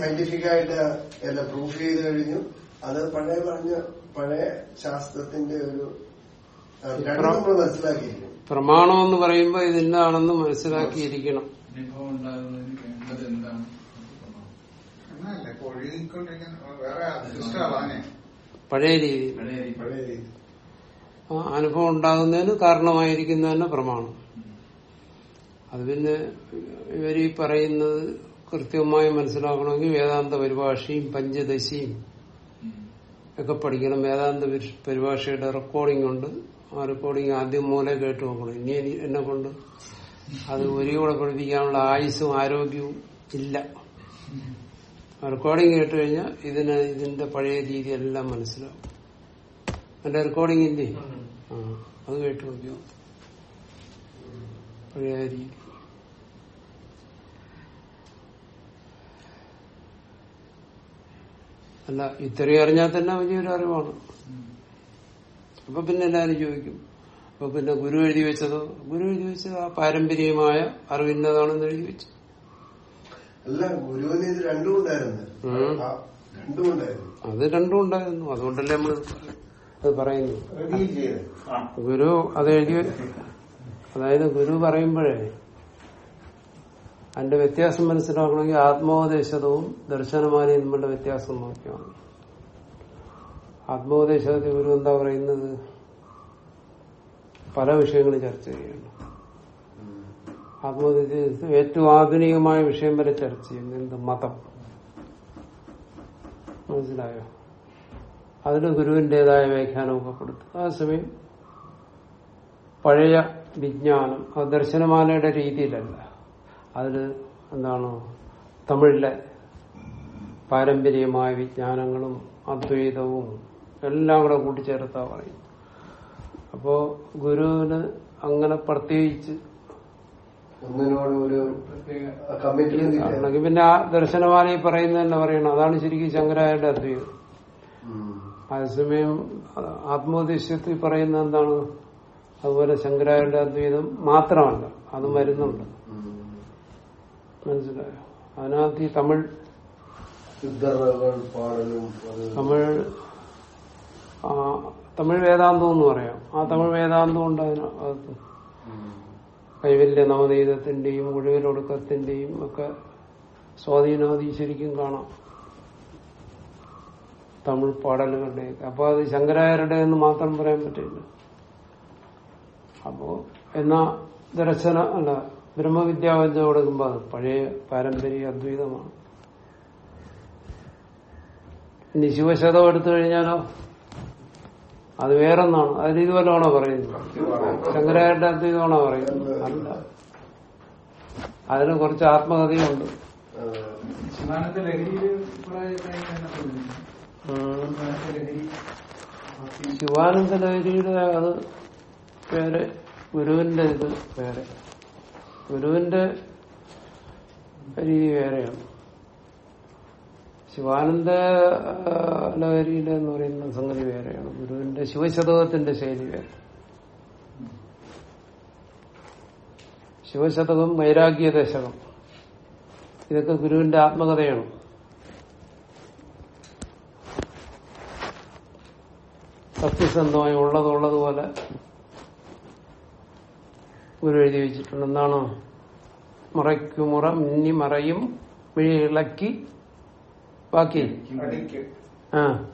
Speaker 2: സയന്റിഫിക് ആയിട്ട് എല്ലാം പ്രൂഫ് ചെയ്ത് കഴിഞ്ഞു. അത് പഴയ പറഞ്ഞ പഴയ ശാസ്ത്രത്തിന്റെ ഒരു മനസ്സിലാക്കിയിരിക്കും
Speaker 1: പ്രമാണം എന്ന് പറയുമ്പോൾ ഇതിന്നാണെന്ന് മനസ്സിലാക്കിയിരിക്കണം. പഴയ
Speaker 5: രീതി.
Speaker 2: പഴയ രീതി.
Speaker 1: ആ അനുഭവം ഉണ്ടാകുന്നതിന് കാരണമായിരിക്കുന്ന തന്നെ പ്രമാണം. അത് പിന്നെ ഇവർ ഈ പറയുന്നത് കൃത്യമായി മനസ്സിലാക്കണമെങ്കിൽ വേദാന്ത പരിഭാഷയും പഞ്ചദശിയും. ഒക്കെ പഠിക്കണം. വേദാന്ത പരിഭാഷയുടെ റെക്കോർഡിംഗ് ഉണ്ട്. ആ റെക്കോർഡിംഗ് ആദ്യം മൂലം കേട്ട് നോക്കണം. ഇനി എന്നെ കൊണ്ട് അത് ഒരു കൂടെ പഠിപ്പിക്കാനുള്ള ആയുസ്സും ആരോഗ്യവും ഇല്ല. റെക്കോർഡിംഗ് കേട്ട് കഴിഞ്ഞാൽ ഇതിന് ഇതിന്റെ പഴയ രീതിയെല്ലാം മനസ്സിലാവും. എന്റെ റെക്കോർഡിംഗ് ഇല്ലേ? ആ അത് കേട്ട് നോക്കിയോ പഴയ രീതി. അല്ല ഇത്രയും അറിഞ്ഞാൽ തന്നെ വലിയൊരു അറിവാണ്. അപ്പൊ പിന്നെ എല്ലാവരും ചോദിക്കും. അപ്പൊ പിന്നെ ഗുരു എഴുതി വെച്ചതോ? ഗുരു എഴുതി വെച്ചത് ആ പാരമ്പര്യമായ അറിവിന്നതാണെന്ന് എഴുതി വെച്ചു.
Speaker 2: അല്ല ഗുരുവിന് ഇത് രണ്ടും ഉണ്ടായിരുന്നു. ആ, രണ്ടും ഉണ്ടായിരുന്നു.
Speaker 1: അത് രണ്ടും ഉണ്ടായിരുന്നു. അതുകൊണ്ടല്ലേ നമ്മൾ അത് പറയുന്നു. ഗുരു അത് എഴുതി അതായത് ഗുരു പറയുമ്പോഴേ അതിന്റെ വ്യത്യാസം മനസ്സിലാക്കണമെങ്കിൽ ആത്മോപദേശതവും ദർശനമാനയും തമ്മിലുള്ള വ്യത്യാസം നോക്കിയാണ് ആത്മോപദേശത്തിൽ ഗുരു എന്താ പറയുന്നത്? പല വിഷയങ്ങൾ ചർച്ച ചെയ്യുന്നു. ആത്മോപദേശത്തിൽ ഏറ്റവും ആധുനികമായ വിഷയം വരെ ചർച്ച ചെയ്യുന്നു. എന്ത്? മതം. മനസ്സിലായോ? അതിന് ഗുരുവിന്റെതായ വ്യാഖ്യാനമൊക്കെ കൊടുത്തു. ആ സമയം പഴയ വിജ്ഞാനം ആ ദർശനമാലയുടെ രീതിയിലല്ല. അതിൽ എന്താണ് തമിഴിലെ പാരമ്പര്യമായ വിജ്ഞാനങ്ങളും അദ്വൈതവും എല്ലാം കൂടെ കൂട്ടിച്ചേർത്താ പറയും അപ്പോ ഗുരുവിന് അങ്ങനെ പ്രത്യേകിച്ച് പിന്നെ ആ ദർശനമാലയിൽ പറയുന്നതന്നെ പറയണം. അതാണ് ശരിക്കും ശങ്കരായുടെ അദ്വൈതം. അതേസമയം ആത്മോദ്ദേശ്യത്തിൽ പറയുന്ന എന്താണ്? അതുപോലെ ശങ്കരായുടെ അദ്വൈതം മാത്രമല്ല അത് വരുന്നുണ്ട്.
Speaker 2: മനസിലായോ
Speaker 1: മനസ്സിലായോ? അതിനകത്ത് ഈ തമിഴ് തമിഴ് തമിഴ് വേദാന്തം എന്ന് പറയാം. ആ തമിഴ് വേദാന്തം ഉണ്ട് അതിനകത്ത്. കൈവല്യ നവനീതത്തിന്റെയും ഒഴിവിലൊടുക്കത്തിന്റെയും ഒക്കെ സ്വാധീനം ശരിക്കും കാണാം. തമിഴ് പാടലുകളുടെ അപ്പോൾ അത് ശങ്കരായരുടെ എന്ന് മാത്രം പറയാൻ പറ്റില്ല. അപ്പോ എന്നാ ദർശന അല്ല ബ്രഹ്മവിദ്യാവഞ്ച കൊടുക്കുമ്പോ അത് പഴയ പാരമ്പര്യ അദ്വൈതമാണ്. ഇനി ശിവശതം എടുത്തു കഴിഞ്ഞാലോ? അത് വേറൊന്നാണ്. അതിൽ ഇതുപോലെയാണോ പറയുന്നത്? ശങ്കരായരുടെ അദ്വൈതമാണോ പറയുന്നത്? അല്ല. അതിന് കുറച്ച് ആത്മകഥയുണ്ട്.
Speaker 5: ശിവാനന്ദ ലഹരിയിൽ. ശിവാനന്ദ ലഹരി
Speaker 1: ശിവാനന്ദ ലഹരിയുടെ അത് പേര് ഗുരുവിന്റെ ഇത് വേറെ ഗുരുവിന്റെ രീതി വേറെയാണ്. ശിവാനന്ദ ലഹരിയുടെ എന്ന് പറയുന്ന സംഗതി വേറെയാണ്. ഗുരുവിന്റെ ശിവശതകത്തിന്റെ ശൈലി വേറെ. ശിവശതകം വൈരാഗ്യ ദശകം ഇതൊക്കെ ഗുരുവിന്റെ ആത്മകഥയാണ്. സത്യസന്ധമായി ഉള്ളതുള്ളതുപോലെ ഗുരു എഴുതി വെച്ചിട്ടുണ്ട്. എന്താണോ? മുറയ്ക്കുമുറ മിന്നി മറയും മിഴി ഇളക്കി ബാക്കി. ആ.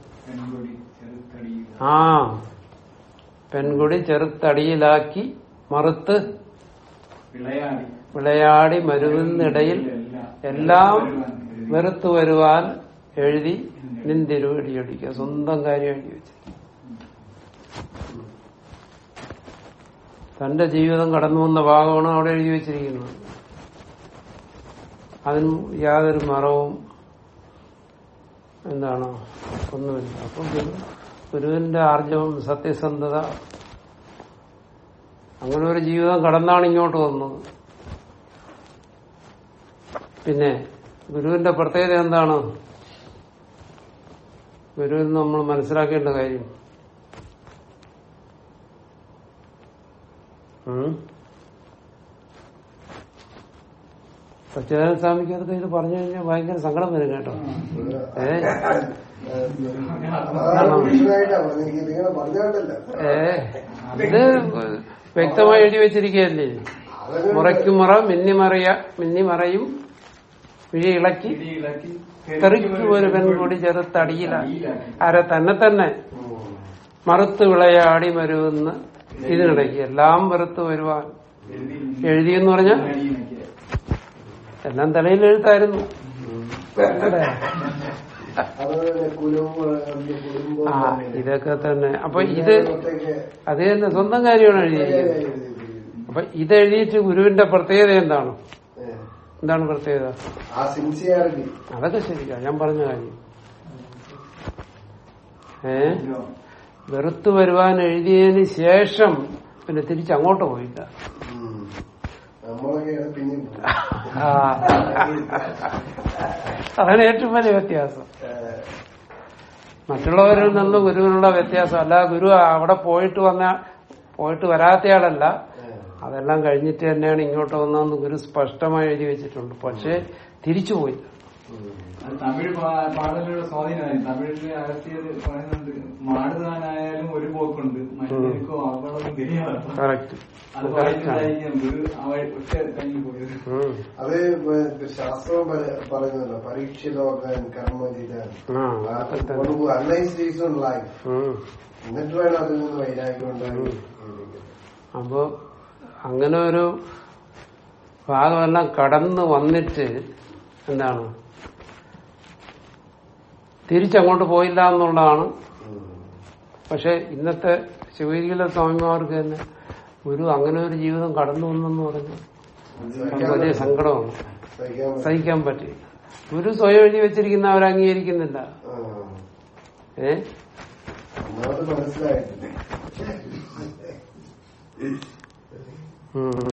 Speaker 1: ആ. പെൺകുടി ചെറുത്തടിയിലാക്കി മറുത്ത്
Speaker 5: വിളയാടി.
Speaker 1: മരുന്നിടയിൽ എല്ലാം വെറുത്തു വരുവാൻ എഴുതി നിന്തിരു നിന്തിരുവടിയടിക്കുക സ്വന്തം കാര്യം എഴുതി വെച്ചു. തന്റെ ജീവിതം കടന്നു വന്ന ഭാഗമാണ് അവിടെ എഴുതി വെച്ചിരിക്കുന്നത്. അതിനും യാതൊരു മറവും എന്താണ്? ഒന്നുമില്ല. അപ്പം ഗുരുവിന്റെ ആർജവം സത്യസന്ധത അങ്ങനെ ഒരു ജീവിതം കടന്നാണ് ഇങ്ങോട്ട് വന്നത്. പിന്നെ ഗുരുവിന്റെ പ്രത്യേകത എന്താണ്? ഗുരുവിൽ നമ്മൾ മനസ്സിലാക്കേണ്ട കാര്യം സച്ചിദാനന്ദ സ്വാമിക്ക് അടുത്ത് ഇത് പറഞ്ഞു കഴിഞ്ഞാൽ ഭയങ്കര സങ്കടം വരും കേട്ടോ. ഏ? ഇത് വ്യക്തമായി എഴുതി വെച്ചിരിക്കുകയല്ലേ? മുറയ്ക്കും മുറ മിന്നി മറയ മിന്നി മറയും പിഴി ഇളക്കി
Speaker 5: ഇളക്കി
Speaker 1: തെറിക്ക് ഒരു പെൺകൂടി ചെറുത്തടിയില അര തന്നെ തന്നെ മറുത്ത് വിളയാടി വരുമെന്ന് ഇതിനിടയ്ക്ക് എല്ലാം വെറുത്ത് വരുവാൻ. എഴുതിയെന്ന് പറഞ്ഞാൽ എല്ലാം തലയിൽ എഴുത്തായിരുന്നു. ആ ഇതൊക്കെ തന്നെ. അപ്പൊ ഇത് അത് തന്നെ സ്വന്തം കാര്യമാണ് എഴുതിയിരിക്കുന്നത്. അപ്പൊ ഇത് എഴുതിയിട്ട് ഗുരുവിന്റെ പ്രത്യേകത എന്താണ്? എന്താണ് പ്രത്യേകത? അതൊക്കെ ശരിയാ. ഞാൻ പറഞ്ഞ കാര്യം. ഏ? വെറുത്തു വരുവാൻ എഴുതിയതിന് ശേഷം പിന്നെ തിരിച്ചങ്ങോട്ട് പോയില്ല. അതാണ് ഏറ്റവും വലിയ വ്യത്യാസം. മറ്റുള്ളവരിൽ നിന്ന് ഗുരുവിനുള്ള വ്യത്യാസം. അല്ല ഗുരു അവിടെ പോയിട്ട് വന്ന പോയിട്ട് വരാത്തയാളല്ല. അതെല്ലാം കഴിഞ്ഞിട്ട് തന്നെയാണ് ഇങ്ങോട്ട് വന്നതെന്ന് ഗുരു സ്പഷ്ടമായി എഴുതി വെച്ചിട്ടുണ്ട്. പക്ഷെ തിരിച്ചു പോയില്ല.
Speaker 5: അത് തമിഴ് പാ- പാടലുകളുടെ സ്വാധീനമായി. തമിഴിൽ അകത്തിയത് പറയുന്നുണ്ട് മാടുതാനായാലും ഒരു പോക്കുണ്ട്. മനുഷ്യർക്കോ അവളൊന്നും
Speaker 1: തിരിയാറുണ്ട്
Speaker 5: അത്
Speaker 2: അത് ശാസ്ത്രം പറയുന്നല്ലോ. പരീക്ഷിതോക്കാൻ കർമ്മ ചെയ്താൽ
Speaker 1: ആ അതൊക്കെ തന്നെ.
Speaker 2: അനലൈസ് ലൈഫ്
Speaker 1: ഉം.
Speaker 2: എന്നിട്ട് വേണം അതിൽ നിന്ന് വൈരാഗ്യം ഉണ്ടാക്കി
Speaker 1: അപ്പോ അങ്ങനെ ഒരു ഭാഗമെല്ലാം കടന്നു വന്നിട്ട് എന്താണ്? തിരിച്ചങ്ങോട്ട് പോയില്ല എന്നുള്ളതാണ്. പക്ഷെ ഇന്നത്തെ ശിവഗിരിയിലെ സ്വാമിമാർക്ക് തന്നെ ഗുരു അങ്ങനെ ഒരു ജീവിതം കടന്നു വന്നെന്ന് പറഞ്ഞു വലിയ സങ്കടമാണ്.
Speaker 2: സഹിക്കാൻ പറ്റി
Speaker 1: പറ്റില്ല. ഗുരു സ്വയം എഴുതി വെച്ചിരിക്കുന്ന അവർ അംഗീകരിക്കുന്നില്ല. ഏ?
Speaker 2: മനസ്സിലായിട്ടില്ല.